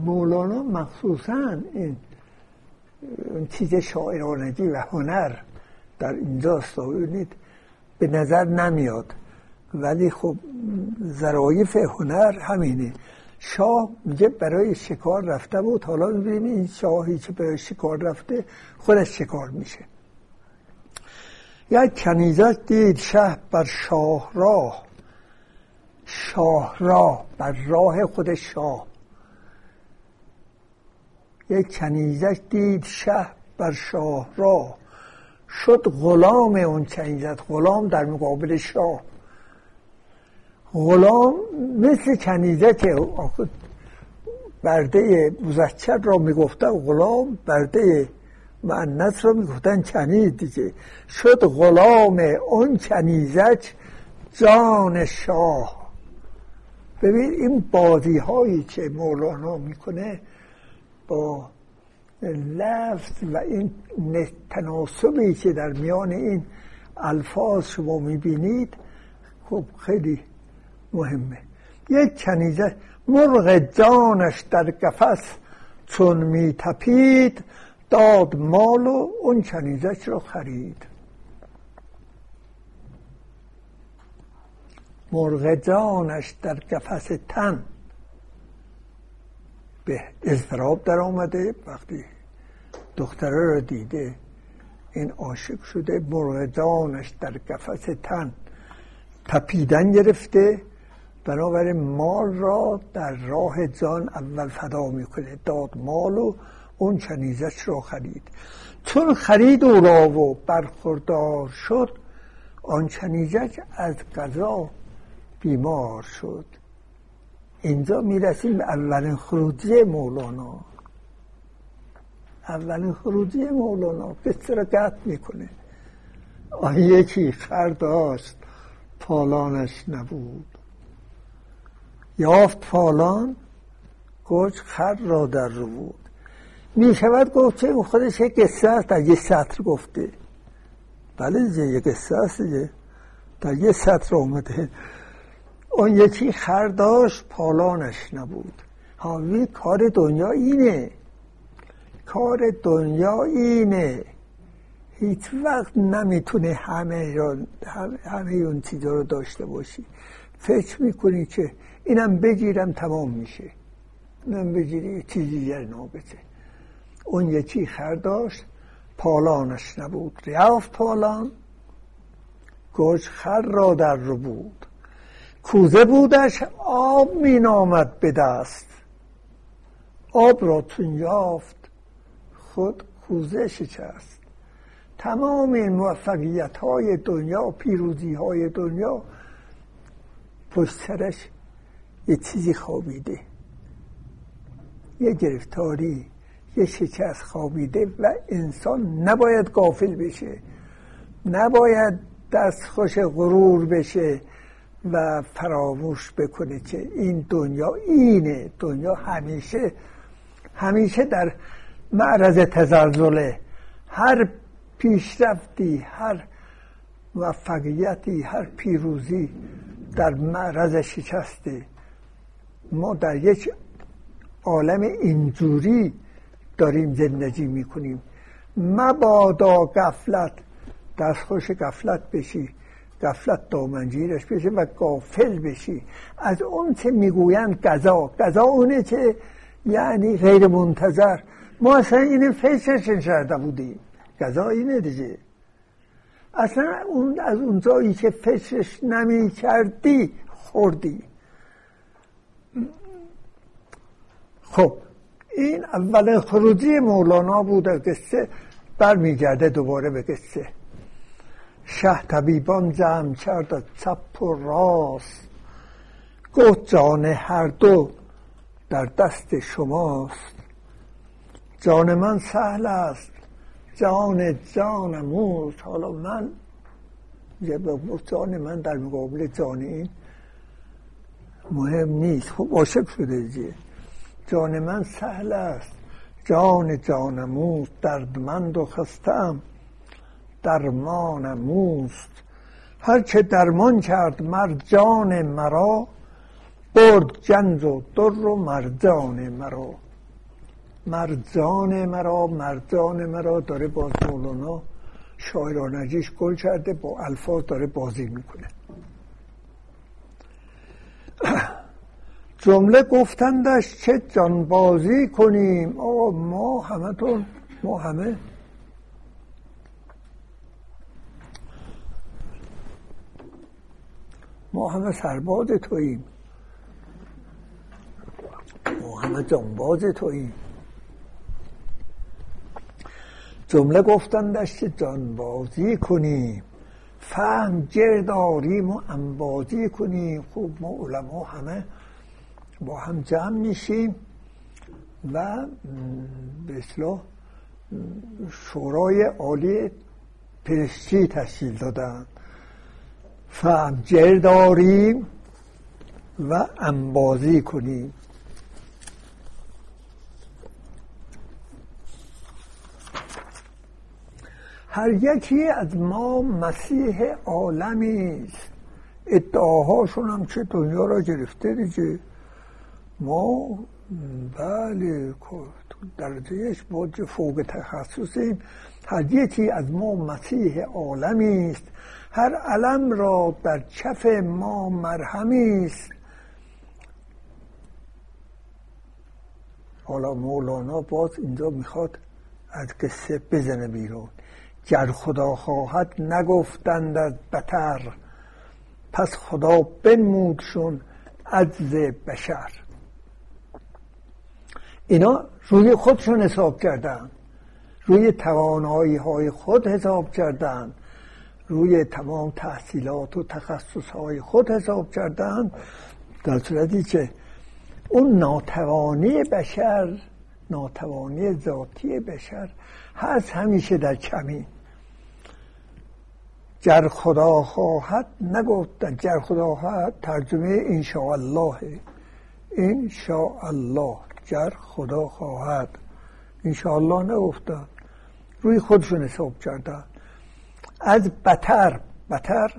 مولانا مخصوصا این چیز شاعرانگی و هنر در اینجاست ببینید. به نظر نمیاد. ولی خب ظرایف هنر همینه. شاه میگه برای شکار رفته بود. حالا ببینید این شاهی که برای شکار رفته خودش شکار میشه. یک کنیزت دید شه بر شاه راه. شاه راه بر راه خود شاه. یک کنیزش دید شه بر شاه راه. شد غلام اون کنیزت غلام در مقابل شاه. غلام مثل کنیزه که برده مزچر را می‌گفتن غلام برده معنیت را می‌گفتن کنیز دیگه. شد غلام اون کنیزک جان شاه. ببین این بازی هایی که مولانا می‌کنه با لفظ و این تناسبی که در میان این الفاظ شما می‌بینید خب خیلی مهمه. یک کنیزه مرغ جانش در قفس چون میتپید داد مال و اون کنیزش رو خرید. مرغ جانش در قفس تن به اضطراب در آمده وقتی دختره رو دیده. این عاشق شده مرغ جانش در قفس تن تپیدن گرفته. بنابراین مال را در راه جان اول فدا می‌کنه. داد مال و اون کنیزش را خرید. چون خرید او را و برخوردار شد آن کنیزک از قضا بیمار شد. اینجا می‌رسیم به اولین خروجی مولانا. اولین خروجی مولانا قصه قطع می‌کنه. آن یکی خر داشت پالانش نبود. یافت پالان گوش خر را در رو بود. می شود گفت چه خودش یک قصه است در یه سطر گفته. بله یه قصه است در یه سطر آمده. اون یکی خر داشت پالانش نبود. حاوی کار دنیا اینه. کار دنیا اینه. هیچ وقت نمی‌تونه همه, همه اون چیزا رو داشته باشی. فکر می‌کنی که اینم بگیرم تمام میشه. اینم بگیری چیزی دیگر نابته اون یکی خر داشت پالانش نبود. ریاف پالان گوش خر را در رو بود. کوزه بودش آب می نامد به دست. آب را تون یافت خود کوزه شکست تمام این موفقیت های دنیا پیروزی های دنیا پشت سرش یه چیزی خوابیده. یه گرفتاری یه شکست خوابیده و انسان نباید گافل بشه. نباید دستخوش غرور بشه و فراموش بکنه که این دنیا اینه. دنیا همیشه همیشه در معرض تزلزله. هر پیشرفتی هر موفقیتی هر پیروزی در معرض شکسته. ما در یک عالم اینجوری داریم زندگی می‌کنیم. مبادا گفلت دستخوش گفلت بشی گفلت دامنگیرش بشه و گافل بشی. از اون که می‌گویند قضا قضا اونه که یعنی غیر منتظر. ما اصلا این فکرش نشده بودیم قضا اینه دیگه. اصلا اون از اون جایی که فکرش نمی کردی خوردی. خب این اول خروجی مولانا بود از قصه برمیگرده دوباره به قصه. شه طبیبان جمع کرد چپ و راست. گفت جان هر دو در دست شماست. جان من سهل است. جان جان موز حالا من جان من در مقابل جان این مهم نیست. خب عاشق شده دیگه جان من سهل است. جان جانموز دردمند و خستم. درمانموست هر چه درمان کرد مرجان مرا برد جنز و در و مرجان مرا. مرجان مرا مرجان مرا داره باز مولانا شاعرانجیش گل کرده با الفاظ داره بازی می‌کنه. جمله گفتندش چه جانبازی کنیم؟ آقا ما همه ما همه. ما همه سرباز توییم. ما همه جانباز توییم. جمله گفتندش که جانبازی کنیم. فهم گرداریم و انبازی کنیم. خوب ما علما همه با هم جمع میشیم و به اصلاح شورای عالی پرشتی تشکیل دادن. فهم داریم و انبازی کنیم. هر یکی از ما مسیح عالمی است. ادعاهاشون هم چه دنیا را گرفته دیگه. ما بله درجهش با فوق تخصصیم هر یکی از ما مسیح عالمی است. هر علم را در چف ما مرهمی است. حالا مولانا باز اینجا می‌خواد از قصه بزنه بیرون. گر خدا خواهد نگفتند از بتر پس خدا بنمودشون عجز بشر. اینا روی خودشون حساب کردن روی توانایی های خود حساب کردن روی تمام تحصیلات و تخصص های خود حساب کردن در صورتی که اون ناتوانی بشر ناتوانی ذاتی بشر هست همیشه در کمی گر خدا خواهد نگفتن گر خدا خواهد ترجمه الله این الله گر خدا خواهد. الله نگفتن روی خودشون حساب کردن. از بتر بتر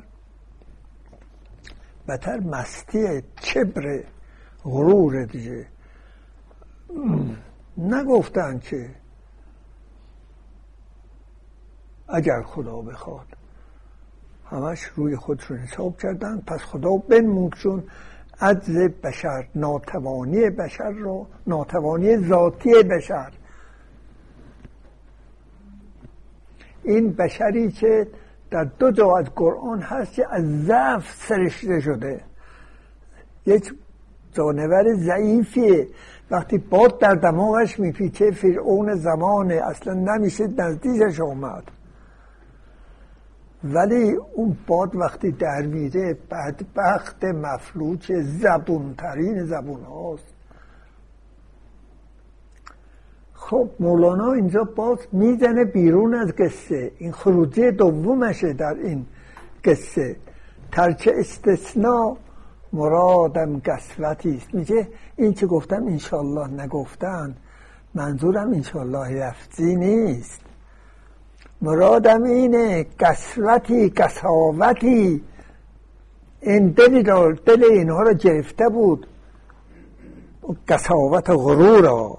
بتر مستی کبر غرور دیگه. نگفتن که اگر خدا بخواد. همش روی خودشون حساب کردن. پس خدا بنمود چون عجز بشر ناتوانی بشر رو ناتوانی ذاتی بشر. این بشری که در دو جا از قرآن هست که از ضعف سرشته شده. یک جانور ضعیفیه. وقتی باد در دماغش میپیچه فرعون زمانه اصلا نمیشه نزدیکش آمد. ولی اون باد وقتی در میره بدبخت مفلوچ زبونترین زبون هاست. خب مولانا اینجا باز می‌زنه بیرون از قصه. این خروجی دومشه در این قصه. ترچه استثناء مرادم قسوتی است. میگه این که گفتم؟ انشالله نگفتن. منظورم انشالله لفظی نیست. مرادم اینه قسوتی قساوتی این دلی دل اینها رو گرفته بود. قساوت غرور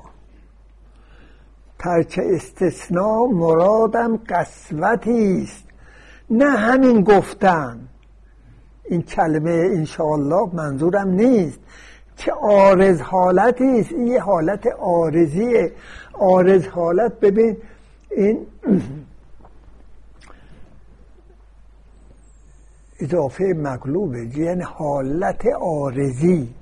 ترچه استثناء مرادم قسوتی است. نه همین گفتن. این کلمه انشاءالله منظورم نیست. که آرز حالتی است. این حالت آرزیه. آرز حالت ببین این (clears throat) اضافه مغلوبه یعنی حالت آرزی.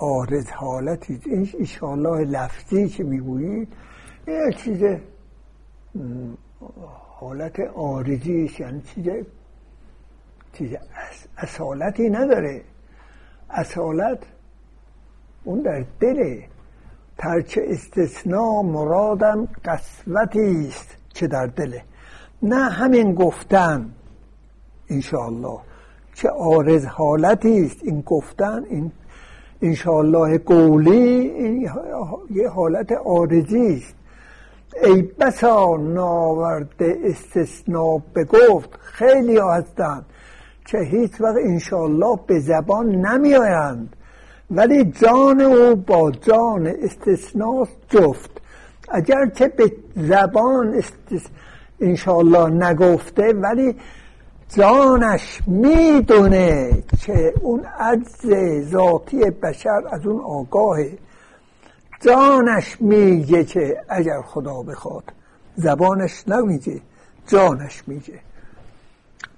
آرز حالتی این ایشالله لفظی که می‌گویید یه چیز حالت آرزی یعنی چیز چیز اصالتی نداره. اصالت اون در دله ترچه استثناء مرادم قسوتی است که در دله نه همین گفتن. انشاءالله. چه آرز حالتی است این گفتن این انشاءالله قولی این یه حالت آرزی است. ای بسا ناورده استثناء بگفت خیلی هستند که هیچ وقت انشاءالله به زبان نمیآیند. ولی جان او با جان استثناء جفت. اگر که به زبان استثناء انشاءالله نگفته ولی جانش می‌دونه که اون عجز ذاتی بشر از اون آگاهه جانش میگه که اگر خدا بخواد زبانش نمیگه جانش میگه.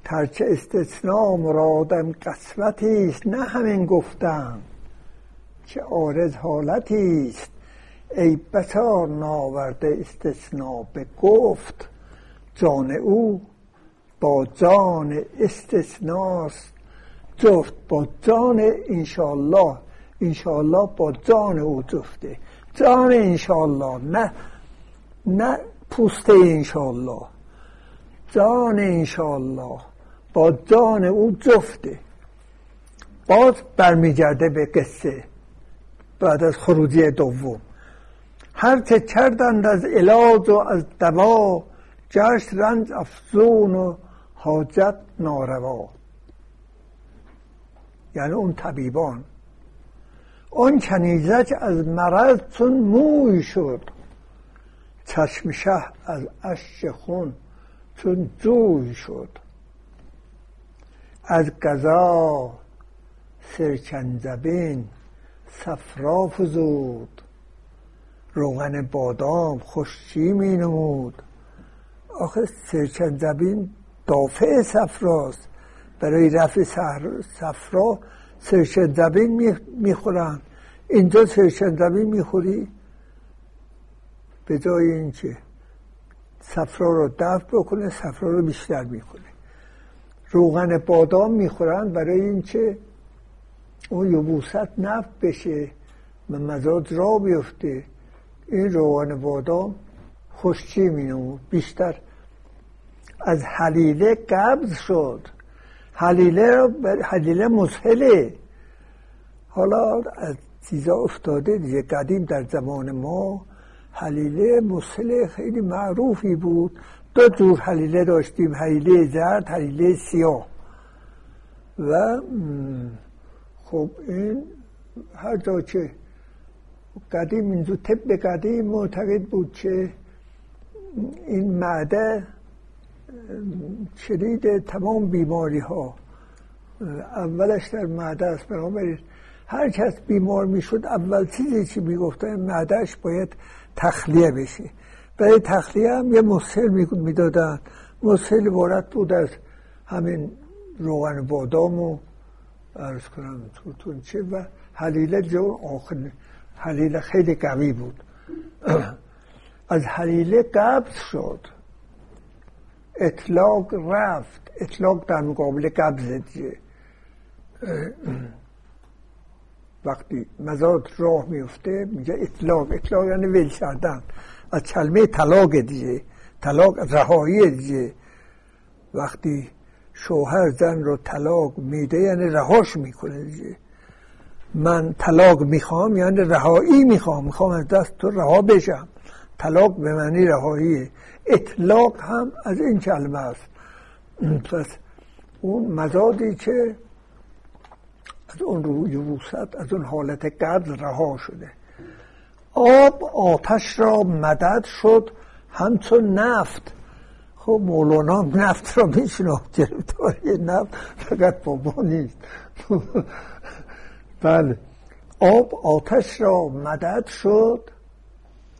ترچه استثناء مرادم قسمتی است نه همین گفتم که آرز حالتی است. ای بسار ناورده استثناء به گفت جان او با جان استثناست جفت با جان انشالله انشالله با جان او جفته. جان انشالله نه نه پوسته انشالله جان انشالله با جان او جفته. باز برمیگرده به قصه بعد از خروجی دوم. هر چه کردند از علاج و از دوا جشت رنج افزون و حاجت ناروا. یعنی اون طبیبان. اون کنیزک از مرض چون موی شد. چشم شه از اشک خون چون جوی شد. از قضا سرکنزبین صفرا فزود. روغن بادام خوشچی می نمود. آخه سرکنزبین دافع صفراست. برای رفع صفرا سرکنزبین می‌خورن. اینجا سرکنزبین می‌خوری؟ به جای اینکه صفرا رو دفع بکنه صفرا رو بیشتر می‌کنه روغن بادام می‌خورن برای اینکه اون یبوست نفت بشه و مزاد را بیفته. این روغن بادام خوشچی می بیشتر از حلیله قبض شد. حلیله حلیله مسهله. حالا از چیزا افتاده دیگه. قدیم در زمان ما حلیله مسهله خیلی معروفی بود. دو جور حلیله داشتیم. حلیله زرد حلیله سیاه. و خب این هر جا که قدیم اینجا طب قدیم معتقد بود که این معده شدید تمام بیماری ها اولش در معده است. بنابراین هر کس بیمار می‌شد اول چیزی که می‌گفتن معدهش باید تخلیه بشه. برای تخلیه هم یه مسل می‌دادن. مسل وارد بود از همین روغن بادام و ارز کنم تو چه و حلیله جو آخر. حلیله خیلی قوی بود. (clears throat) از حلیله قبض شد. اطلاق رفت اطلاق در مقابل قبض دیگه. وقتی مزاد راه میفته میگه اطلاق اطلاق یعنی ول کردن. از کلمه طلاق دیگه طلاق رهایی دیگه. وقتی شوهر زن رو طلاق میده یعنی رهاش می‌کنه دیگه. من طلاق می‌خوام یعنی رهایی می‌خوام. می‌خوام از دست تو رها بشم. طلاق به معنی رهاییه اطلاق هم از این کلمه است. پس اون مزادی که از اون روی وسط از اون حالت قدر رها شده. آب آتش را مدد شد همچون نفت. خب مولانا نفت را میشناخت گرفتاری نفت فقط بابا نیست. (laughs) بله. آب آتش را مدد شد.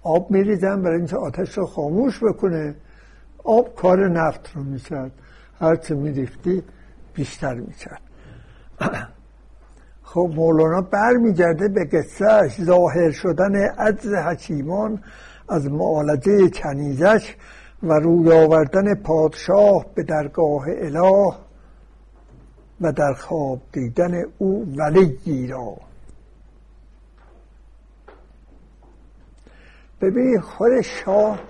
آب میریزن برای اینکه آتش را خاموش بکنه. آب کار نفت رو می‌کرد. هرچه میریفتی بیشتر می‌کرد. (clears throat) خب مولانا برمیگرده به قصهش ظاهر شدن عجز حکیمان از معالجه کنیزش و روی آوردن پادشاه به درگاه اله و در خواب دیدن او ولی را. ببین خود شاه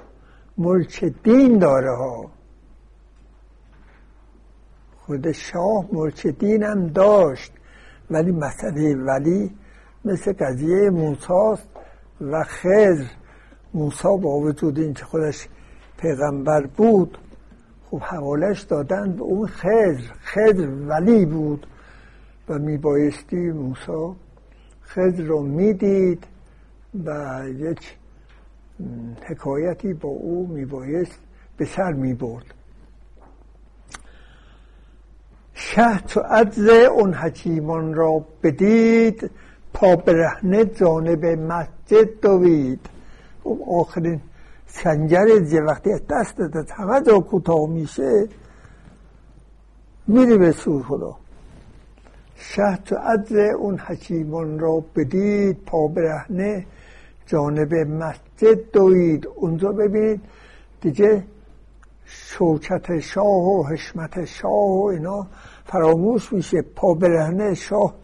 ملک دین داره ها. خود شاه ملک دین هم داشت ولی مسئله ولی مثل قضیه موساست و خضر. موسا با وجود اینکه خودش پیغمبر بود خب حوالش دادن به اون خضر. خضر ولی بود و میبایستی موسا خضر رو می‌دید و یک حکایتی با او میبایست به سر می‌برد. شه تو عجز اون حکیمان را بدید پا برهنه جانب مسجد دوید. اون آخرین سنگر یه وقتی دست داد همه جا کوتاه میشه میری به سور خدا. تو عجز اون حکیمان را بدید پا برهنه جانب مسجد دوید. اونجا ببینید دیگه شوکت شاه و حشمت شاه و اینا فراموش میشه. پا برهنه شاه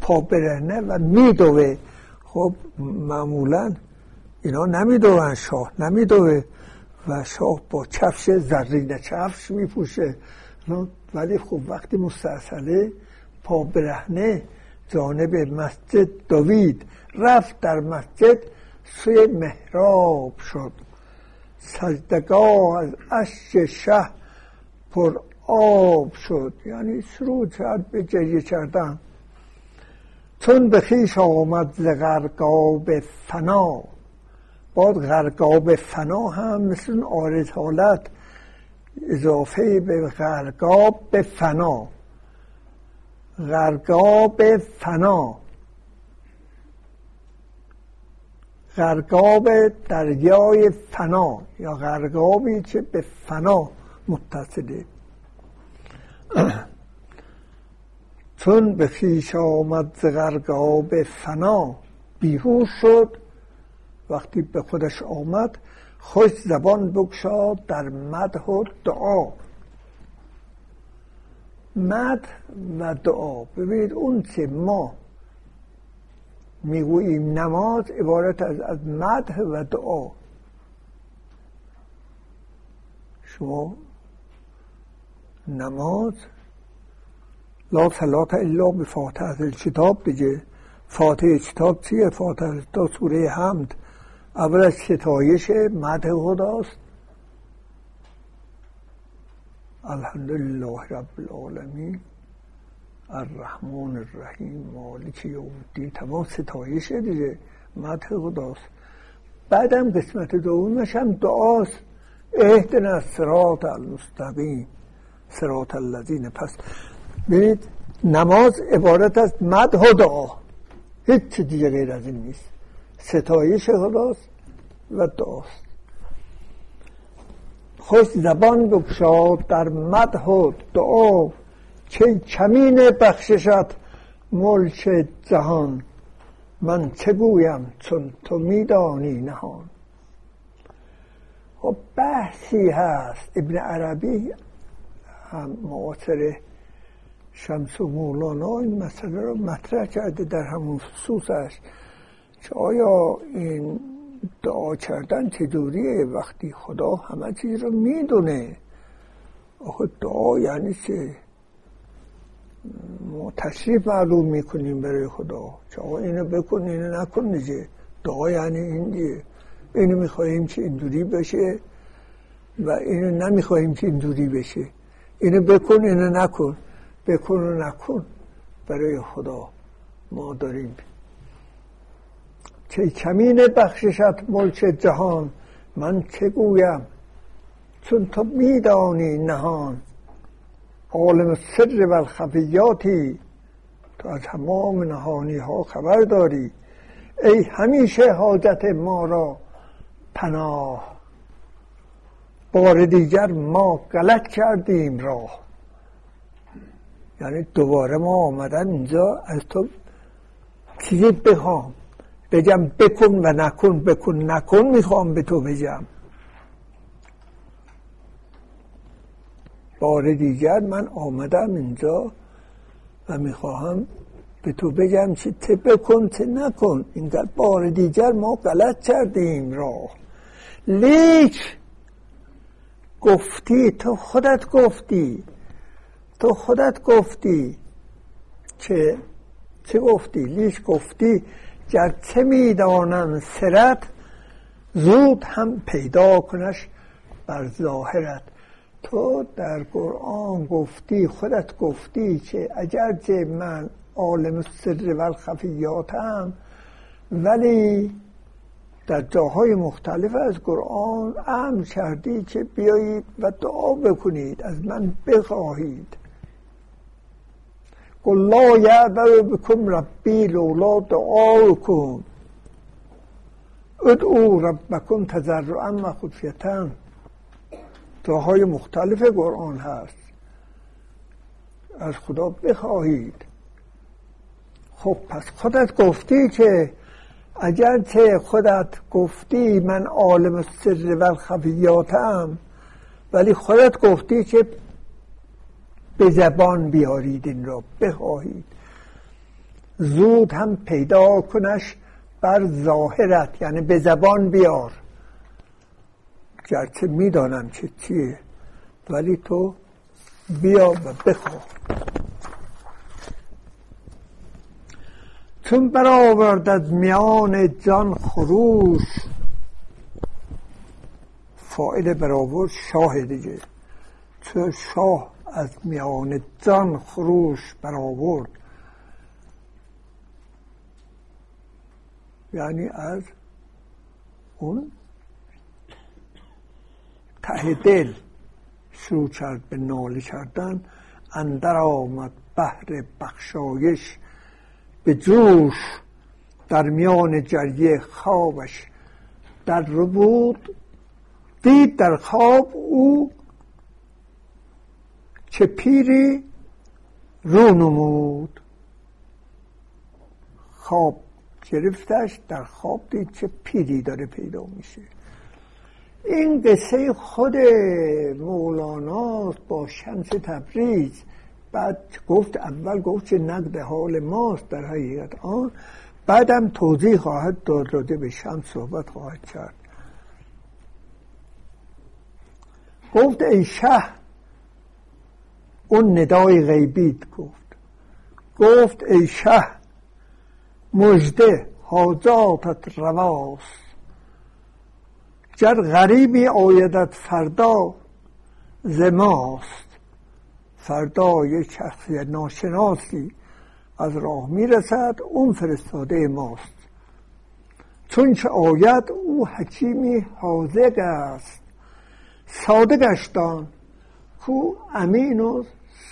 پا برهنه و میدوه. خب معمولا اینا نمیدوهن شاه نمیدوه و شاه با چفش زرین چفش میپوشه. ولی خب وقتی مستاصله پا برهنه جانب مسجد دوید رفت در مسجد سوی محراب شد. سجدگاه از اشک شه پر آب شد. یعنی سرود کرد به جریه کردن. چون به خیش آمد ز غرقاب فنا. بعد غرقاب فنا هم مثل اون آرز حالت اضافه به غرقاب به فنا. غرقاب فنا. غرقاب دریای فنا یا غرقابی که به فنا متصله. چون به خیش آمد ز غرقاب فنا بیهوش شد. وقتی به خودش آمد خوش زبان بگشاد در مدح و دعا. مد و دعا. ببینید اون که ما می‌گوییم نماز عبارت از از مدح و دعا. شما نماز لا صلات الا به فاتحه کتاب دیگه فاتحه کتاب چیه؟ فاتحه تا سوره حمد. اول از ستایش مدح خداست. الحمدلله رب العالمین. الرحمن الرحیم مالک یوم الدین. تمام ستایش دیگه. مدح خداست. بعدم قسمت دومش هم دعاست. اهدنا الصراط المستقیم. صراط الذین. پس ببینید نماز عبارت از مدح و دعا. هیچ دیگه غیر از این نیست. ستایش خداست و دعاست. خوش زبان بگشاد در مدح و دعا. چه کمین بخششت ملک جهان؟ من چه گویم چون تو میدانی نهان؟ خب بحثی هست. ابن عربی هم معاصر شمس و مولانا این مسئله رو مطرح کرده در همون خصوصش. که آیا این دعا کردن چجوریه؟ وقتی خدا همه چیز رو می‌دونه. آخه دعا یعنی چه ما تشریف معلوم می‌کنیم برای خدا. که آقا اینو بکن اینو نکن دیگه. دعا یعنی این دیگه. اینو می‌خواهیم که اینجوری بشه و اینو نمی‌خواهیم که اینجوری بشه. اینو بکن اینو نکن. بکن و نکن برای خدا ما داریم. چه کمین بخششت ملک جهان من چه گویم؟ چون تو میدانی نهان. عالم سر و الخفیاتی تو از تمام نهانی ها خبر داری. ای همیشه حاجت ما را پناه. بار دیگر ما غلط کردیم راه. یعنی دوباره ما آمدن اینجا از تو چیزی بخوام. بگم بکن و نکن بکن نکن می‌خوام به تو بگم. بار دیگر من آمدم اینجا و می‌خواهم به تو بگم چه ته بکن چه نکن. اینقدر بار دیگر ما غلط کردیم راه. لیک! گفتی تو خودت گفتی. تو خودت گفتی. که چه گفتی؟ لیک گفتی گرچه می‌دانم سرت زود هم پیدا کنش بر ظاهرت. تو در قرآن گفتی خودت گفتی که اگرچه من عالم سر و خفیاتم ولی در جاهای مختلف از قرآن امر کردی که بیایید و دعا بکنید از من بخواهید. قل لا یعبر بکم ربی لولا دعاکم. ادعو ربکم تضرعا و خفیتا. جاهای مختلف قرآن هست. از خدا بخواهید. خب پس خودت گفتی که اگر که خودت گفتی من عالم سر و خفیاتم ولی خودت گفتی که به زبان بیارید این را بخواهید. زود هم پیدا کنش بر ظاهرت یعنی به زبان بیار. گرچه می‌دانم که چیه ولی تو بیا و بخواه چون برآورد از میان جان خروش فاعل برآورد شاه دیگه. چون شاه از میان جان خروش برآورد. یعنی از اون ته دل شروع کرد به ناله کردن. اندر آمد بحر بخشایش. به جوش در میان جریه خوابش در رو بود. دید در خواب او چه پیری رو نمود. خواب گرفتش در خواب دید چه پیری داره پیدا میشه. این قصه خود مولانا با شمس تبریز. بعد گفت اول گفت که نقد حال ماست در حقیقت آن. بعدم توضیح خواهد داد راجع به شمس صحبت خواهد کرد. گفت ای شه اون ندای غیبیت گفت. گفت ای شه مجده حاجاتت رواست. گر غریبی آیدت فردا زماست فردا یک شخصیت ناشناسی از راه می‌رسد اون فرستاده ماست. چون چه آید او حکیمی حاضق است. صادقش دان کو امین و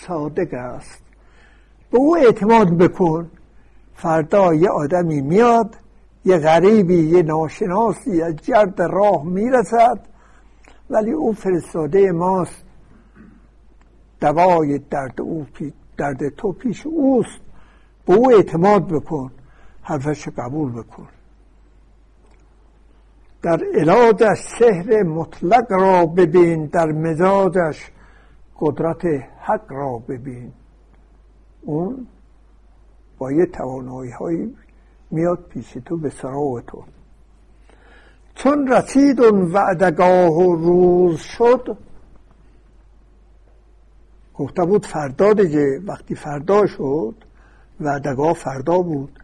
صادق است. به او اعتماد بکن فردا یه آدمی میاد یه غریبی یه ناشناسی از جرد راه می‌رسد. ولی او فرستاده ماست. دوای درد او درد تو پیش اوست. به او اعتماد بکن. حرفش قبول بکن. در علاجش سحر مطلق را ببین. در مزاجش قدرت حق را ببین. اون با یه توانایی هایی میاد پیش تو به سراغ تو. چون رسید اون وعدگاه و روز شد گفته بود فردا دیگه وقتی فردا شد وعدگاه فردا بود.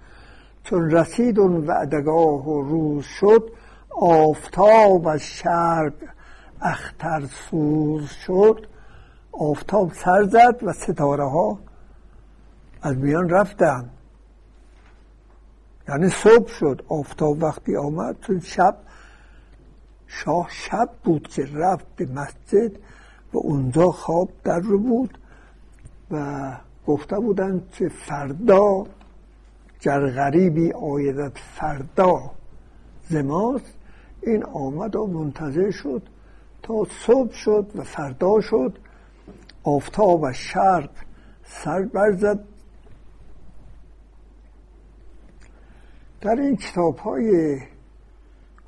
چون رسید اون وعدگاه و روز شد آفتاب از شرق اختر شد. آفتاب سر زد و ستاره ها از میان رفتن. یعنی صبح شد آفتاب وقتی آمد چون شب شاه شب بود که رفت به مسجد و اونجا خواب در رو بود و گفته بودند که فردا گر غریبی آیدت فردا زماست. این آمد و منتظر شد تا صبح شد و فردا شد. آفتاب و شرق سر برزد. در این کتاب های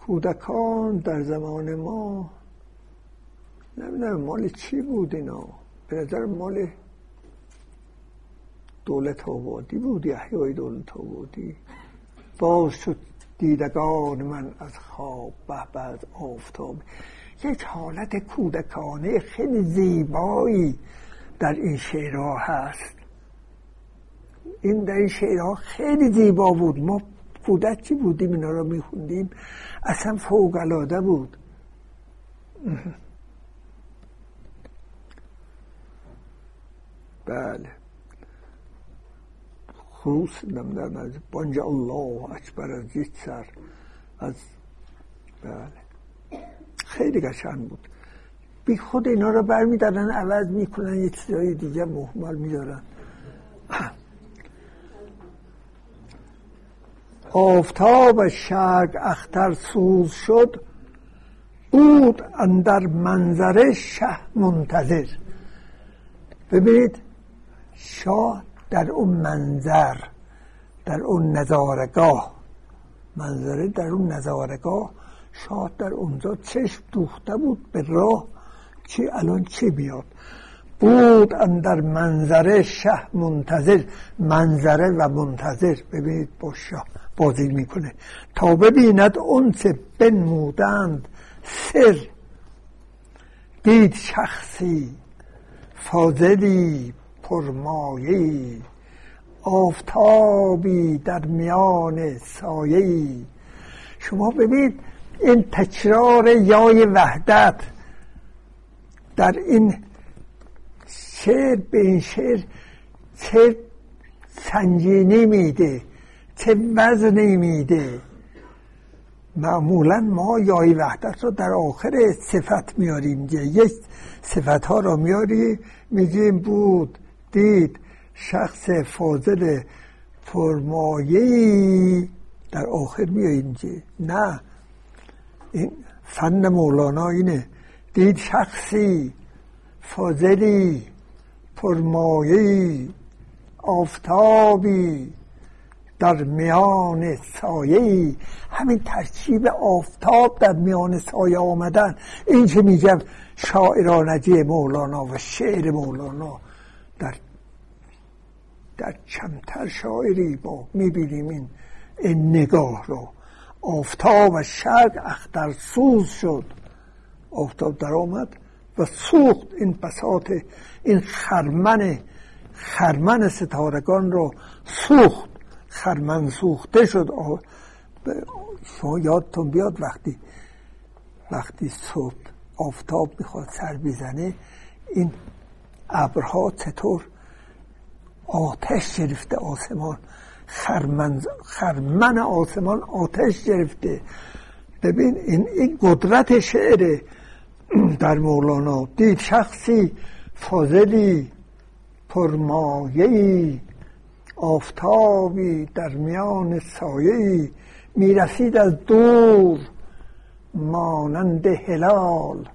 کودکان در زمان ما نمی‌دونم مال چی بود اینا؟ به نظر مال دولت آبادی بود یحیای دولت آبادی. باز شد دیدگان من از خواب به از آفتاب. یک حالت کودکانه خیلی زیبایی در این شعرها هست. این در این شعرها خیلی زیبا بود. ما کودکی بودیم اینا رو میخوندیم؟ اصلا فوق العاده بود. بله. خروس نمی‌دونم از بانج الله اکبر از یک سر از بله. خیلی قشنگ بود. بی خود اینا رو برمیدارن عوض می‌کنن یک چیزای دیگه محمل میدارن. آفتاب شرق اختر سوز شد بود اندر منظره شه منتظر. ببینید شاه در اون منظر در اون نظارگاه منظره در اون نظارگاه شاه در اونجا چشم دوخته بود به راه چی الان چی بیاد؟ بود اندر منظره شه منتظر منظره و منتظر. ببینید با شاه. بازی می‌کنه. تا ببیند اونچه بنمودند سر دید شخصی فاضلی پرمایه آفتابی در میان سایه. شما ببینید این تکرار یای وحدت در این شعر به این شعر چه سنگینی میده. چه وزنی میده معمولا ما یای وحدت رو در آخر صفت میاریم یک صفت ها رو میاری میگیم بود دید شخص فاضل پرمایه در آخر میاییم نه. این فن مولانا اینه. دید شخصی فاضلی پرمایه آفتابی در میان سایه همین ترکیب آفتاب در میان سایه آمدن. این که میگم شاعرانجی مولانا و شعر مولانا. در در کمتر شاعری با می‌بینیم این, این نگاه رو. آفتاب و شرق اختر سوز شد. آفتاب در آمد و سوخت این بساط این خرمن خرمن ستارگان رو سوخت. خرمن سوخته شد. شما یادتون بیاد وقتی وقتی صبح آفتاب می‌خواد سر بزنه این ابرها چطور آتش گرفته آسمان؟ خرمن, خرمن آسمان آتش گرفته. ببین این, این قدرت شعر در مولانا دید شخصی فاضلی پرمایهی آفتابی در میان سایهی می‌رسید از دور مانند هلال.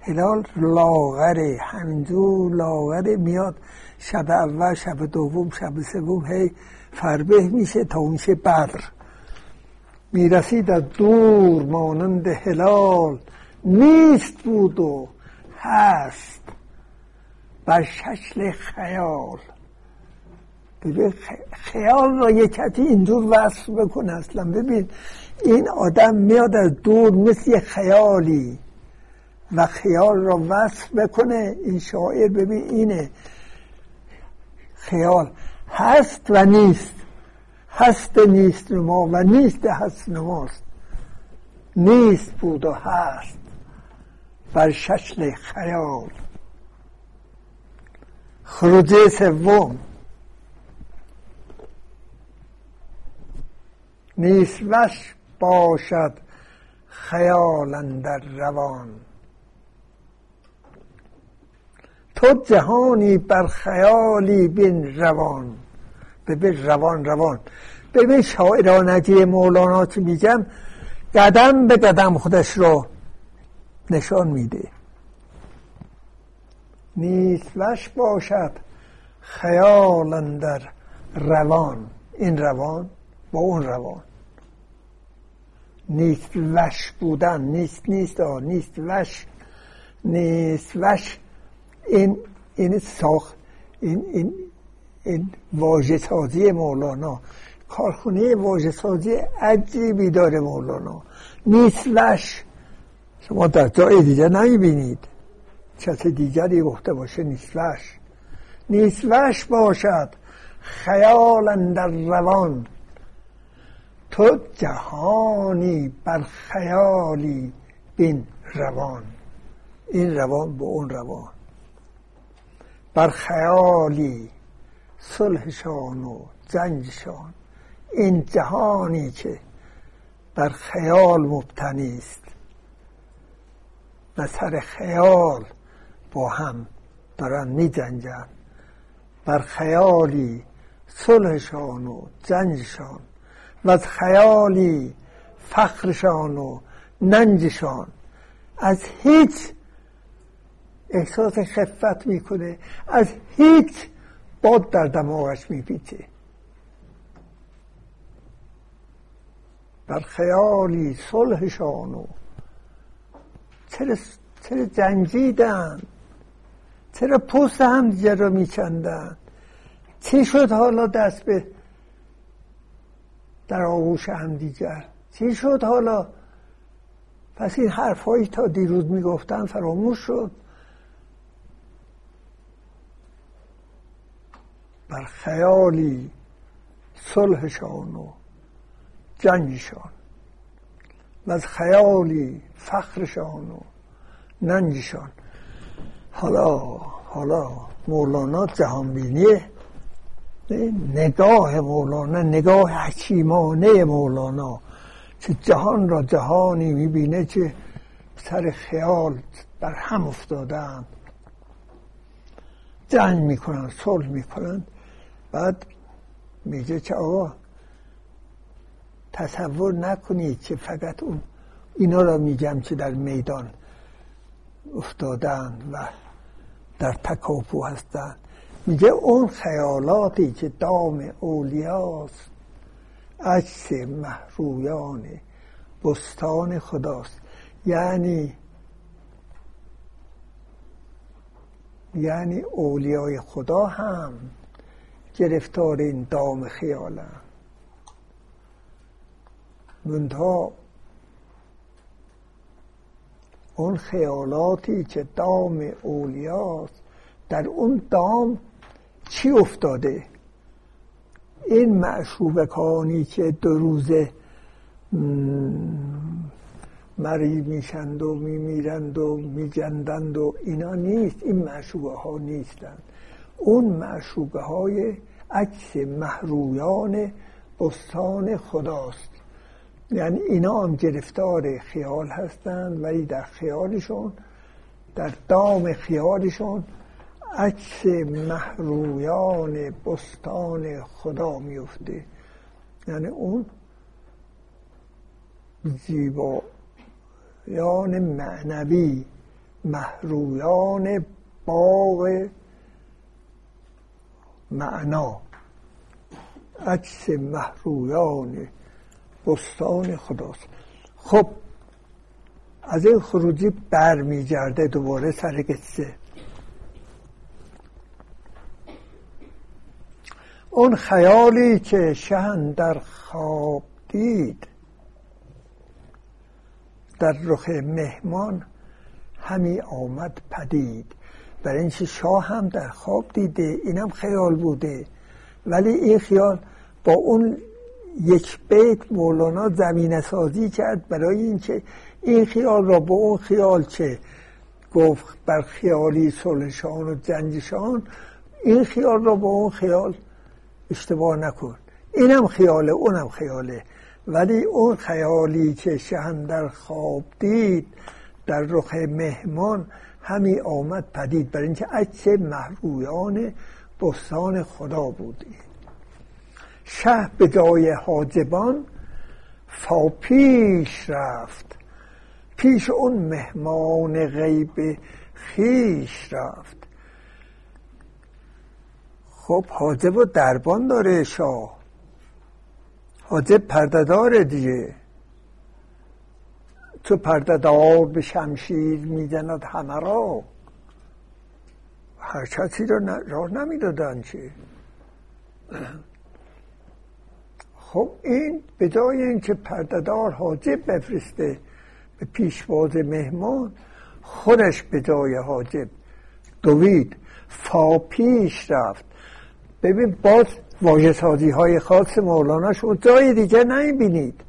هلال لاغره همینجور لاغره میاد. شب اول شب دوم شب سوم هی فربه میشه تا میشه بدر می‌رسید از دور مانند هلال. نیست بود و هست. بر شکل خیال. ببین خیال را یکتی اینجور وصف بکنه اصلا. ببین این آدم میاد از دور مثل خیالی و خیال را وصف بکنه. این شاعر ببین اینه. خیال هست و نیست. هست نیست نما و نیست هست نماست. نیست بود و هست. بر شکل خیال. خروجه سوم. نیست وش باشد خیال در روان. تو جهانی بر خیالی بین روان. ببین روان روان. ببین شاعرانجی مولانا که میگم قدم به قدم خودش رو نشان میده. نیست وش باشد. خیال در روان. این روان با اون روان. نیست وش بودن. نیست نیست آه. نیست وش. نیست وش. این این ساخت. این این این واژه سازی مولانا. کارخونه واژه سازی عجیبی داره مولانا. نیست وش. شما در جای دیگر نمی‌بینید. کس دیگری گفته باشه نیست وش نیست وش باشد خیال در روان. تو جهانی بر خیالی بین روان. این روان به اون روان. بر خیالی صلحشان و جنگشان این جهانی که بر خیال مبتنی است. و سر خیال با هم دارن می جنگن بر خیالی صلحشان و جنگشان و از خیالی فخرشان و ننجشان. از هیچ احساس خفت می‌کنه. از هیچ باد در دماغش میپیچه. بر خیالی صلحشان و چرا, چرا جنگیدن چرا پست هم دیگر رو میکندن چی شد حالا دست به در آغوش هم دیگر چی شد حالا؟ پس این حرفهایی تا دیروز می‌گفتن فراموش شد. بر خیالی صلحشان و جنگشان. و از خیالی فخرشان و ننجشان. حالا حالا مولانا جهانبینیه نگاه مولانا نگاه حکیمانه مولانا که جهان را جهانی می‌بینه که سر خیال بر هم افتادن جنگ می‌کنن صلح می‌کنن بعد میگه که آقا تصور نکنید که فقط اون اینا را میگم که در میدان افتادن و در تکاپو هستن میگه اون خیالاتی که دام اولیاست. عکس محرویان بستان خداست. یعنی یعنی اولیای خدا هم گرفتار این دام خیالن. منتها اون خیالاتی که دام اولیاست در اون دام چی افتاده؟ این معشوبکانی که دو روزه مری میشند و میمیرند و میجندند و اینا نیست این معشوبه ها نیستند. اون معشوبه های عکس محرویان بستان خداست. یعنی اینا هم گرفتار خیال هستند ولی در خیالشون در دام خیالشون عکس محرویان بستان خدا میفته. یعنی اون زیبایان معنوی محرویان باغ معنا. عکس محرویان بستان خداست. خب از این خروجی برمیگرده دوباره سر قصه. اون خیالی که شهن در خواب دید در رخ مهمان همی آمد پدید. برای اینکه شاه هم در خواب دیده اینم خیال بوده. ولی این خیال با اون یک بیت مولانا زمینه سازی کرد برای اینکه این خیال را با اون خیال چه گفت بر خیالی سلشان و جنجشان این خیال را با اون خیال اشتباه نکن اینم خیاله اونم خیاله. ولی اون خیالی که شهن در خواب دید در رخ مهمان همی آمد پدید. برای اینکه عکس محرویان بستان خدا بودی شه به جای حاجبان فا پیش رفت. پیش اون مهمان غیب خیش رفت. خب حاجب و دربان داره شاه. حاجب پردهداره دیگه. تو پردهدار به شمشیر می‌زند همه را. هر کسی رو راه نمی‌دادن چه خب این به جای اینکه پردهدار حاجب بفرسته به پیشواز مهمان خودش به جای حاجب دوید فا پیش رفت. ببین باز واجه های خاص مولانا شما جای دیگه نمی‌بینید.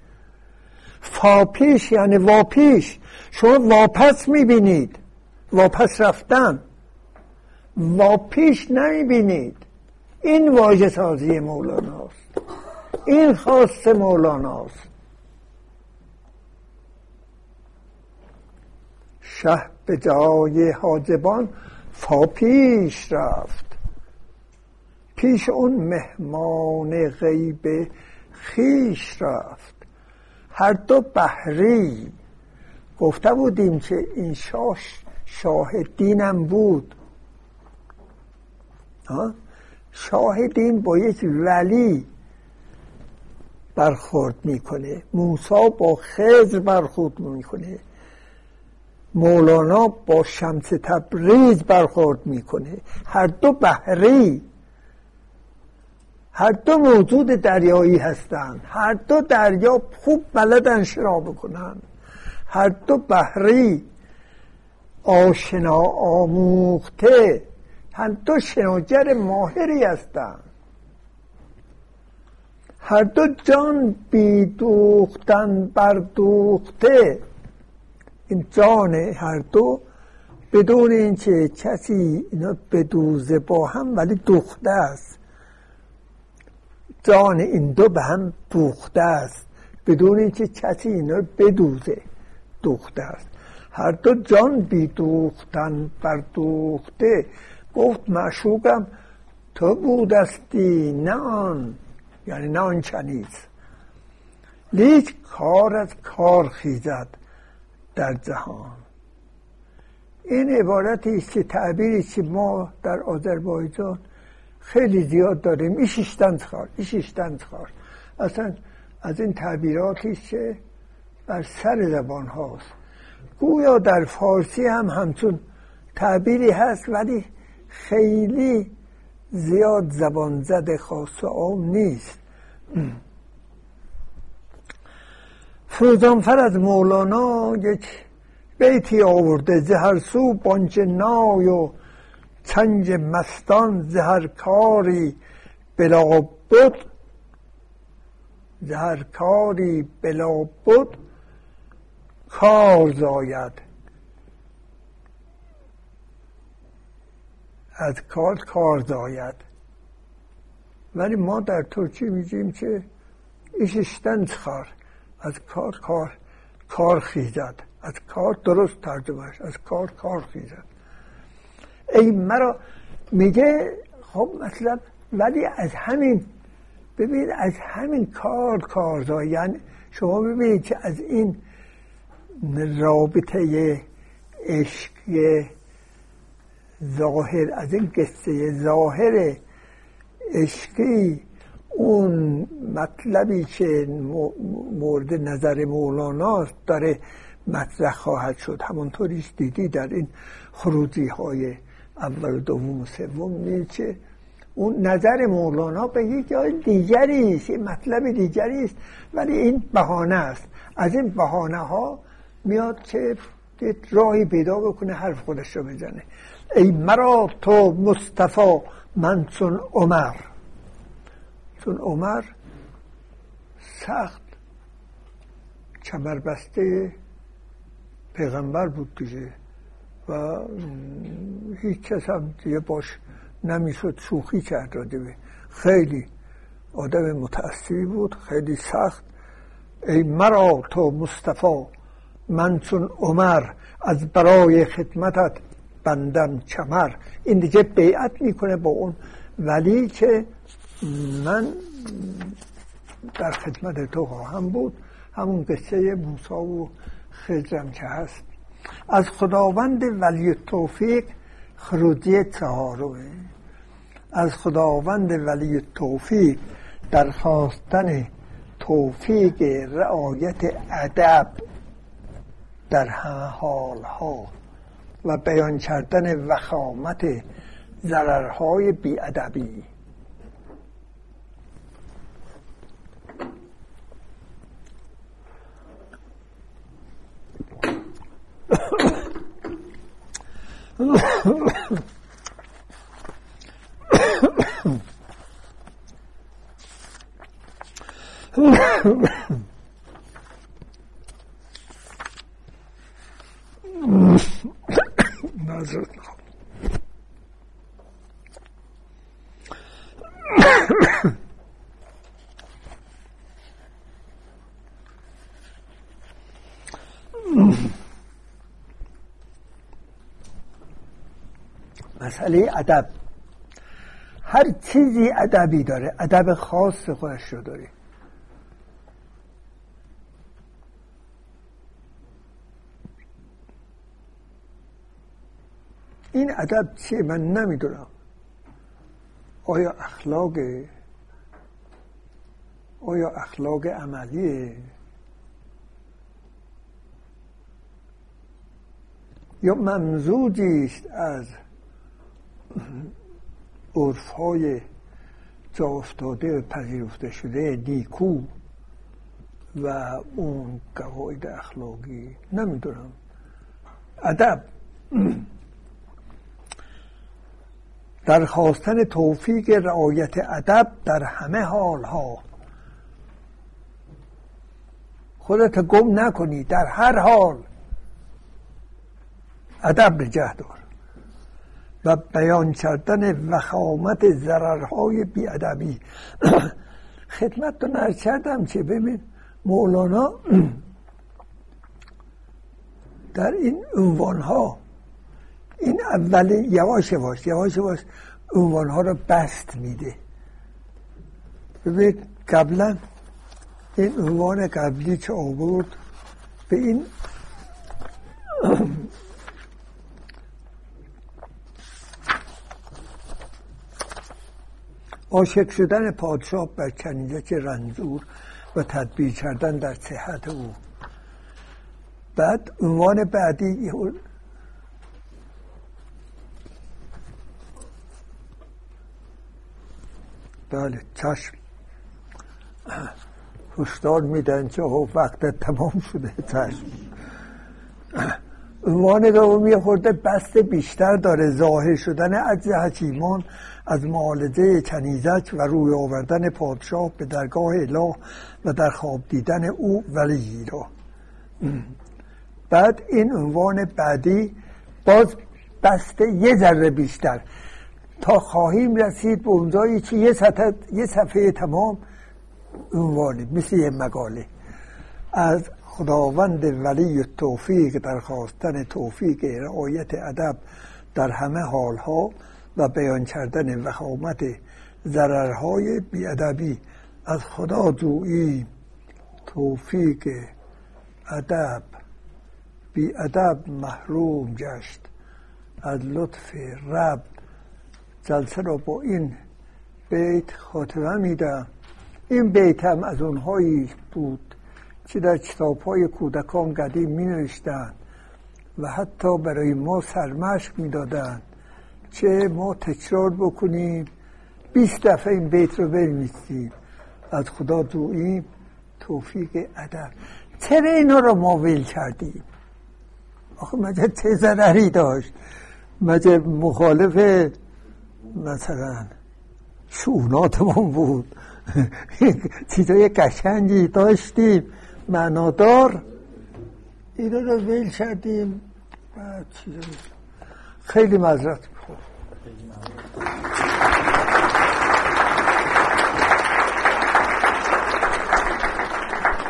فاپیش یعنی واپیش شما واپس می‌بینید. واپس رفتن. واپیش نمی‌بینید. این واجه سازی مولاناست این خاص مولاناست. شه به جای حاجبان فاپیش رفت. پیش اون مهمان غیب خیش رفت. هر دو بحری گفته بودیم که این شاه شاه دینم بود. شاه دین با یک ولی برخورد می‌کنه. موسا با خضر برخورد می‌کنه. مولانا با شمس تبریز برخورد می‌کنه. هر دو بحری هر دو موجود دریایی هستند. هر دو دریا خوب بلدن شرا بکنن. هر دو بحری آشنا آموخته. هر دو شناگر ماهری هستند. هر دو جان بیدوختن بردوخته. این جان هر دو بدون اینکه کسی اینا بدوزه با هم ولی دوخته است. جان این دو به هم دوخته است. بدون اینکه کسی اینا بدوزه دوخته است. هر دو جان بی دوختن بردوخته. گفت معشوقم تو بودستی نه آن. یعنی نه آن چنیز لیک کار از کار خیزد در جهان. این عبارتی است که تعبیری که ما در آذربایجان خیلی زیاد داریم. ایشیشتند خار ایشیشتند خار. اصلا از این تعبیراتی که بر سر زبان هاست. گویا در فارسی هم همچون تعبیری هست ولی خیلی زیاد زبان زده خاص و عام نیست. فروزانفر از مولانا یک بیتی آورده زهر سو بانچ نای و چنج مستان زهر کاری بلا بود. زهر کاری بلا بود. کار زاید. از کار کار زاید ولی ما در ترکی میگیم که ایششتن خار از کار کار کار خیزد. از کار درست ترجمهش از کار کار خیزد. ای مرا میگه خب مثلا ولی از همین ببینید از همین کار کار یعنی شما ببینید که از این رابطه عشق ظاهر از این قصه ظاهر عشقی اون مطلبی که مورد نظر مولانا داره مطرح خواهد شد. همونطوریش دیدی در این خروجی های اول و دوم و سوم که اون نظر مولانا به یک جای دیگری است مطلب دیگری است ولی این بهانه است. از این بهانه ها میاد که راهی پیدا بکنه حرف خودش رو بزنه. ای مرا تو مصطفی من چون عمر. چون عمر سخت بسته پیغمبر بود دیگه و هیچ کس هم دیگه باش نمی‌شد شوخی کرد به خیلی آدم متأثری بود خیلی سخت. ای مرا تو مصطفی من چون عمر از برای خدمتت بندم چمر این دیگه بیعت می‌کنه با اون ولی که من در خدمت تو خواهم بود. همون قصه موسا و خضرم که هست. از خداوند ولی توفیق خروجی چهارمه از خداوند ولی توفیق درخواستن توفیق رعایت ادب در حال ها و بیان کردن وخامت ضررهای بیادبی. (coughs) معذرت می‌خوام. مسئله ادب. هر چیزی ادبی داره ادب خاص خودش رو داره. این ادب چیه؟ من نمی‌دونم. آیا اخلاق آیا اخلاق عملیه؟ یا ممزوجی است از عرف های جا افتاده و پذیرفته شده نیکو و اون قواعد اخلاقی؟ نمی‌دونم. ادب. در خواستن توفیق رعایت ادب در همه حال ها خودت گم نکنی در هر حال. ادب نگه دار. و بیان کردن وخامت ضررهای بیادبی. (coughs) خدمت رو نرد کردم که ببین. مولانا (coughs) در این عنوان ها این اول یواش یواش یواش یواش عنوان ها رو بست میده. ببین قبلا این عنوان قبلی که آورد؟ به این (clears throat) عاشق شدن پادشاه بر کنیزک رنجور و تدبیر کردن در صحت او. بعد عنوان بعدی بله چشم. هشدار میدن که وقت تمام شده چشم. عنوان دومی خورده بست بیشتر داره ظاهر شدن عجز حکیمان از معالجه کنیزک و روی آوردن پادشاه به درگاه اله و در خواب دیدن او ولی را. بعد این عنوان بعدی باز بسته یه ذره بیشتر. تا خواهیم رسید به اونجایی که یه صفحه, یه صفحه تمام عنوانی مثل یه مقاله. از خداوند ولی توفیق در خواستن توفیق رعایت ادب در همه حالها و بیان کردن وخامت ضررهای بیادبی. از خدا جویی توفیق ادب بیادب محروم گشت. از لطف رب جلسه را با این بیت خاتمه میدم. این بیت هم از اونهایی بود که در کتاب های کودکان قدیم می نوشتن و حتی برای ما سرمشق می دادن که ما تکرار بکنیم. بیست دفعه این بیت رو بنویسیم. از خدا دوییم توفیق ادب. چرا اینا رو ما ویل کردیم؟ آخه مگه چه ضرری داشت؟ مگه مخالف مثلا شوناتمون بود. (laughs) چیزای قشنگی داشتیم. معنادار اینا رو ویل کردیم. خیلی مذرت می‌خوام.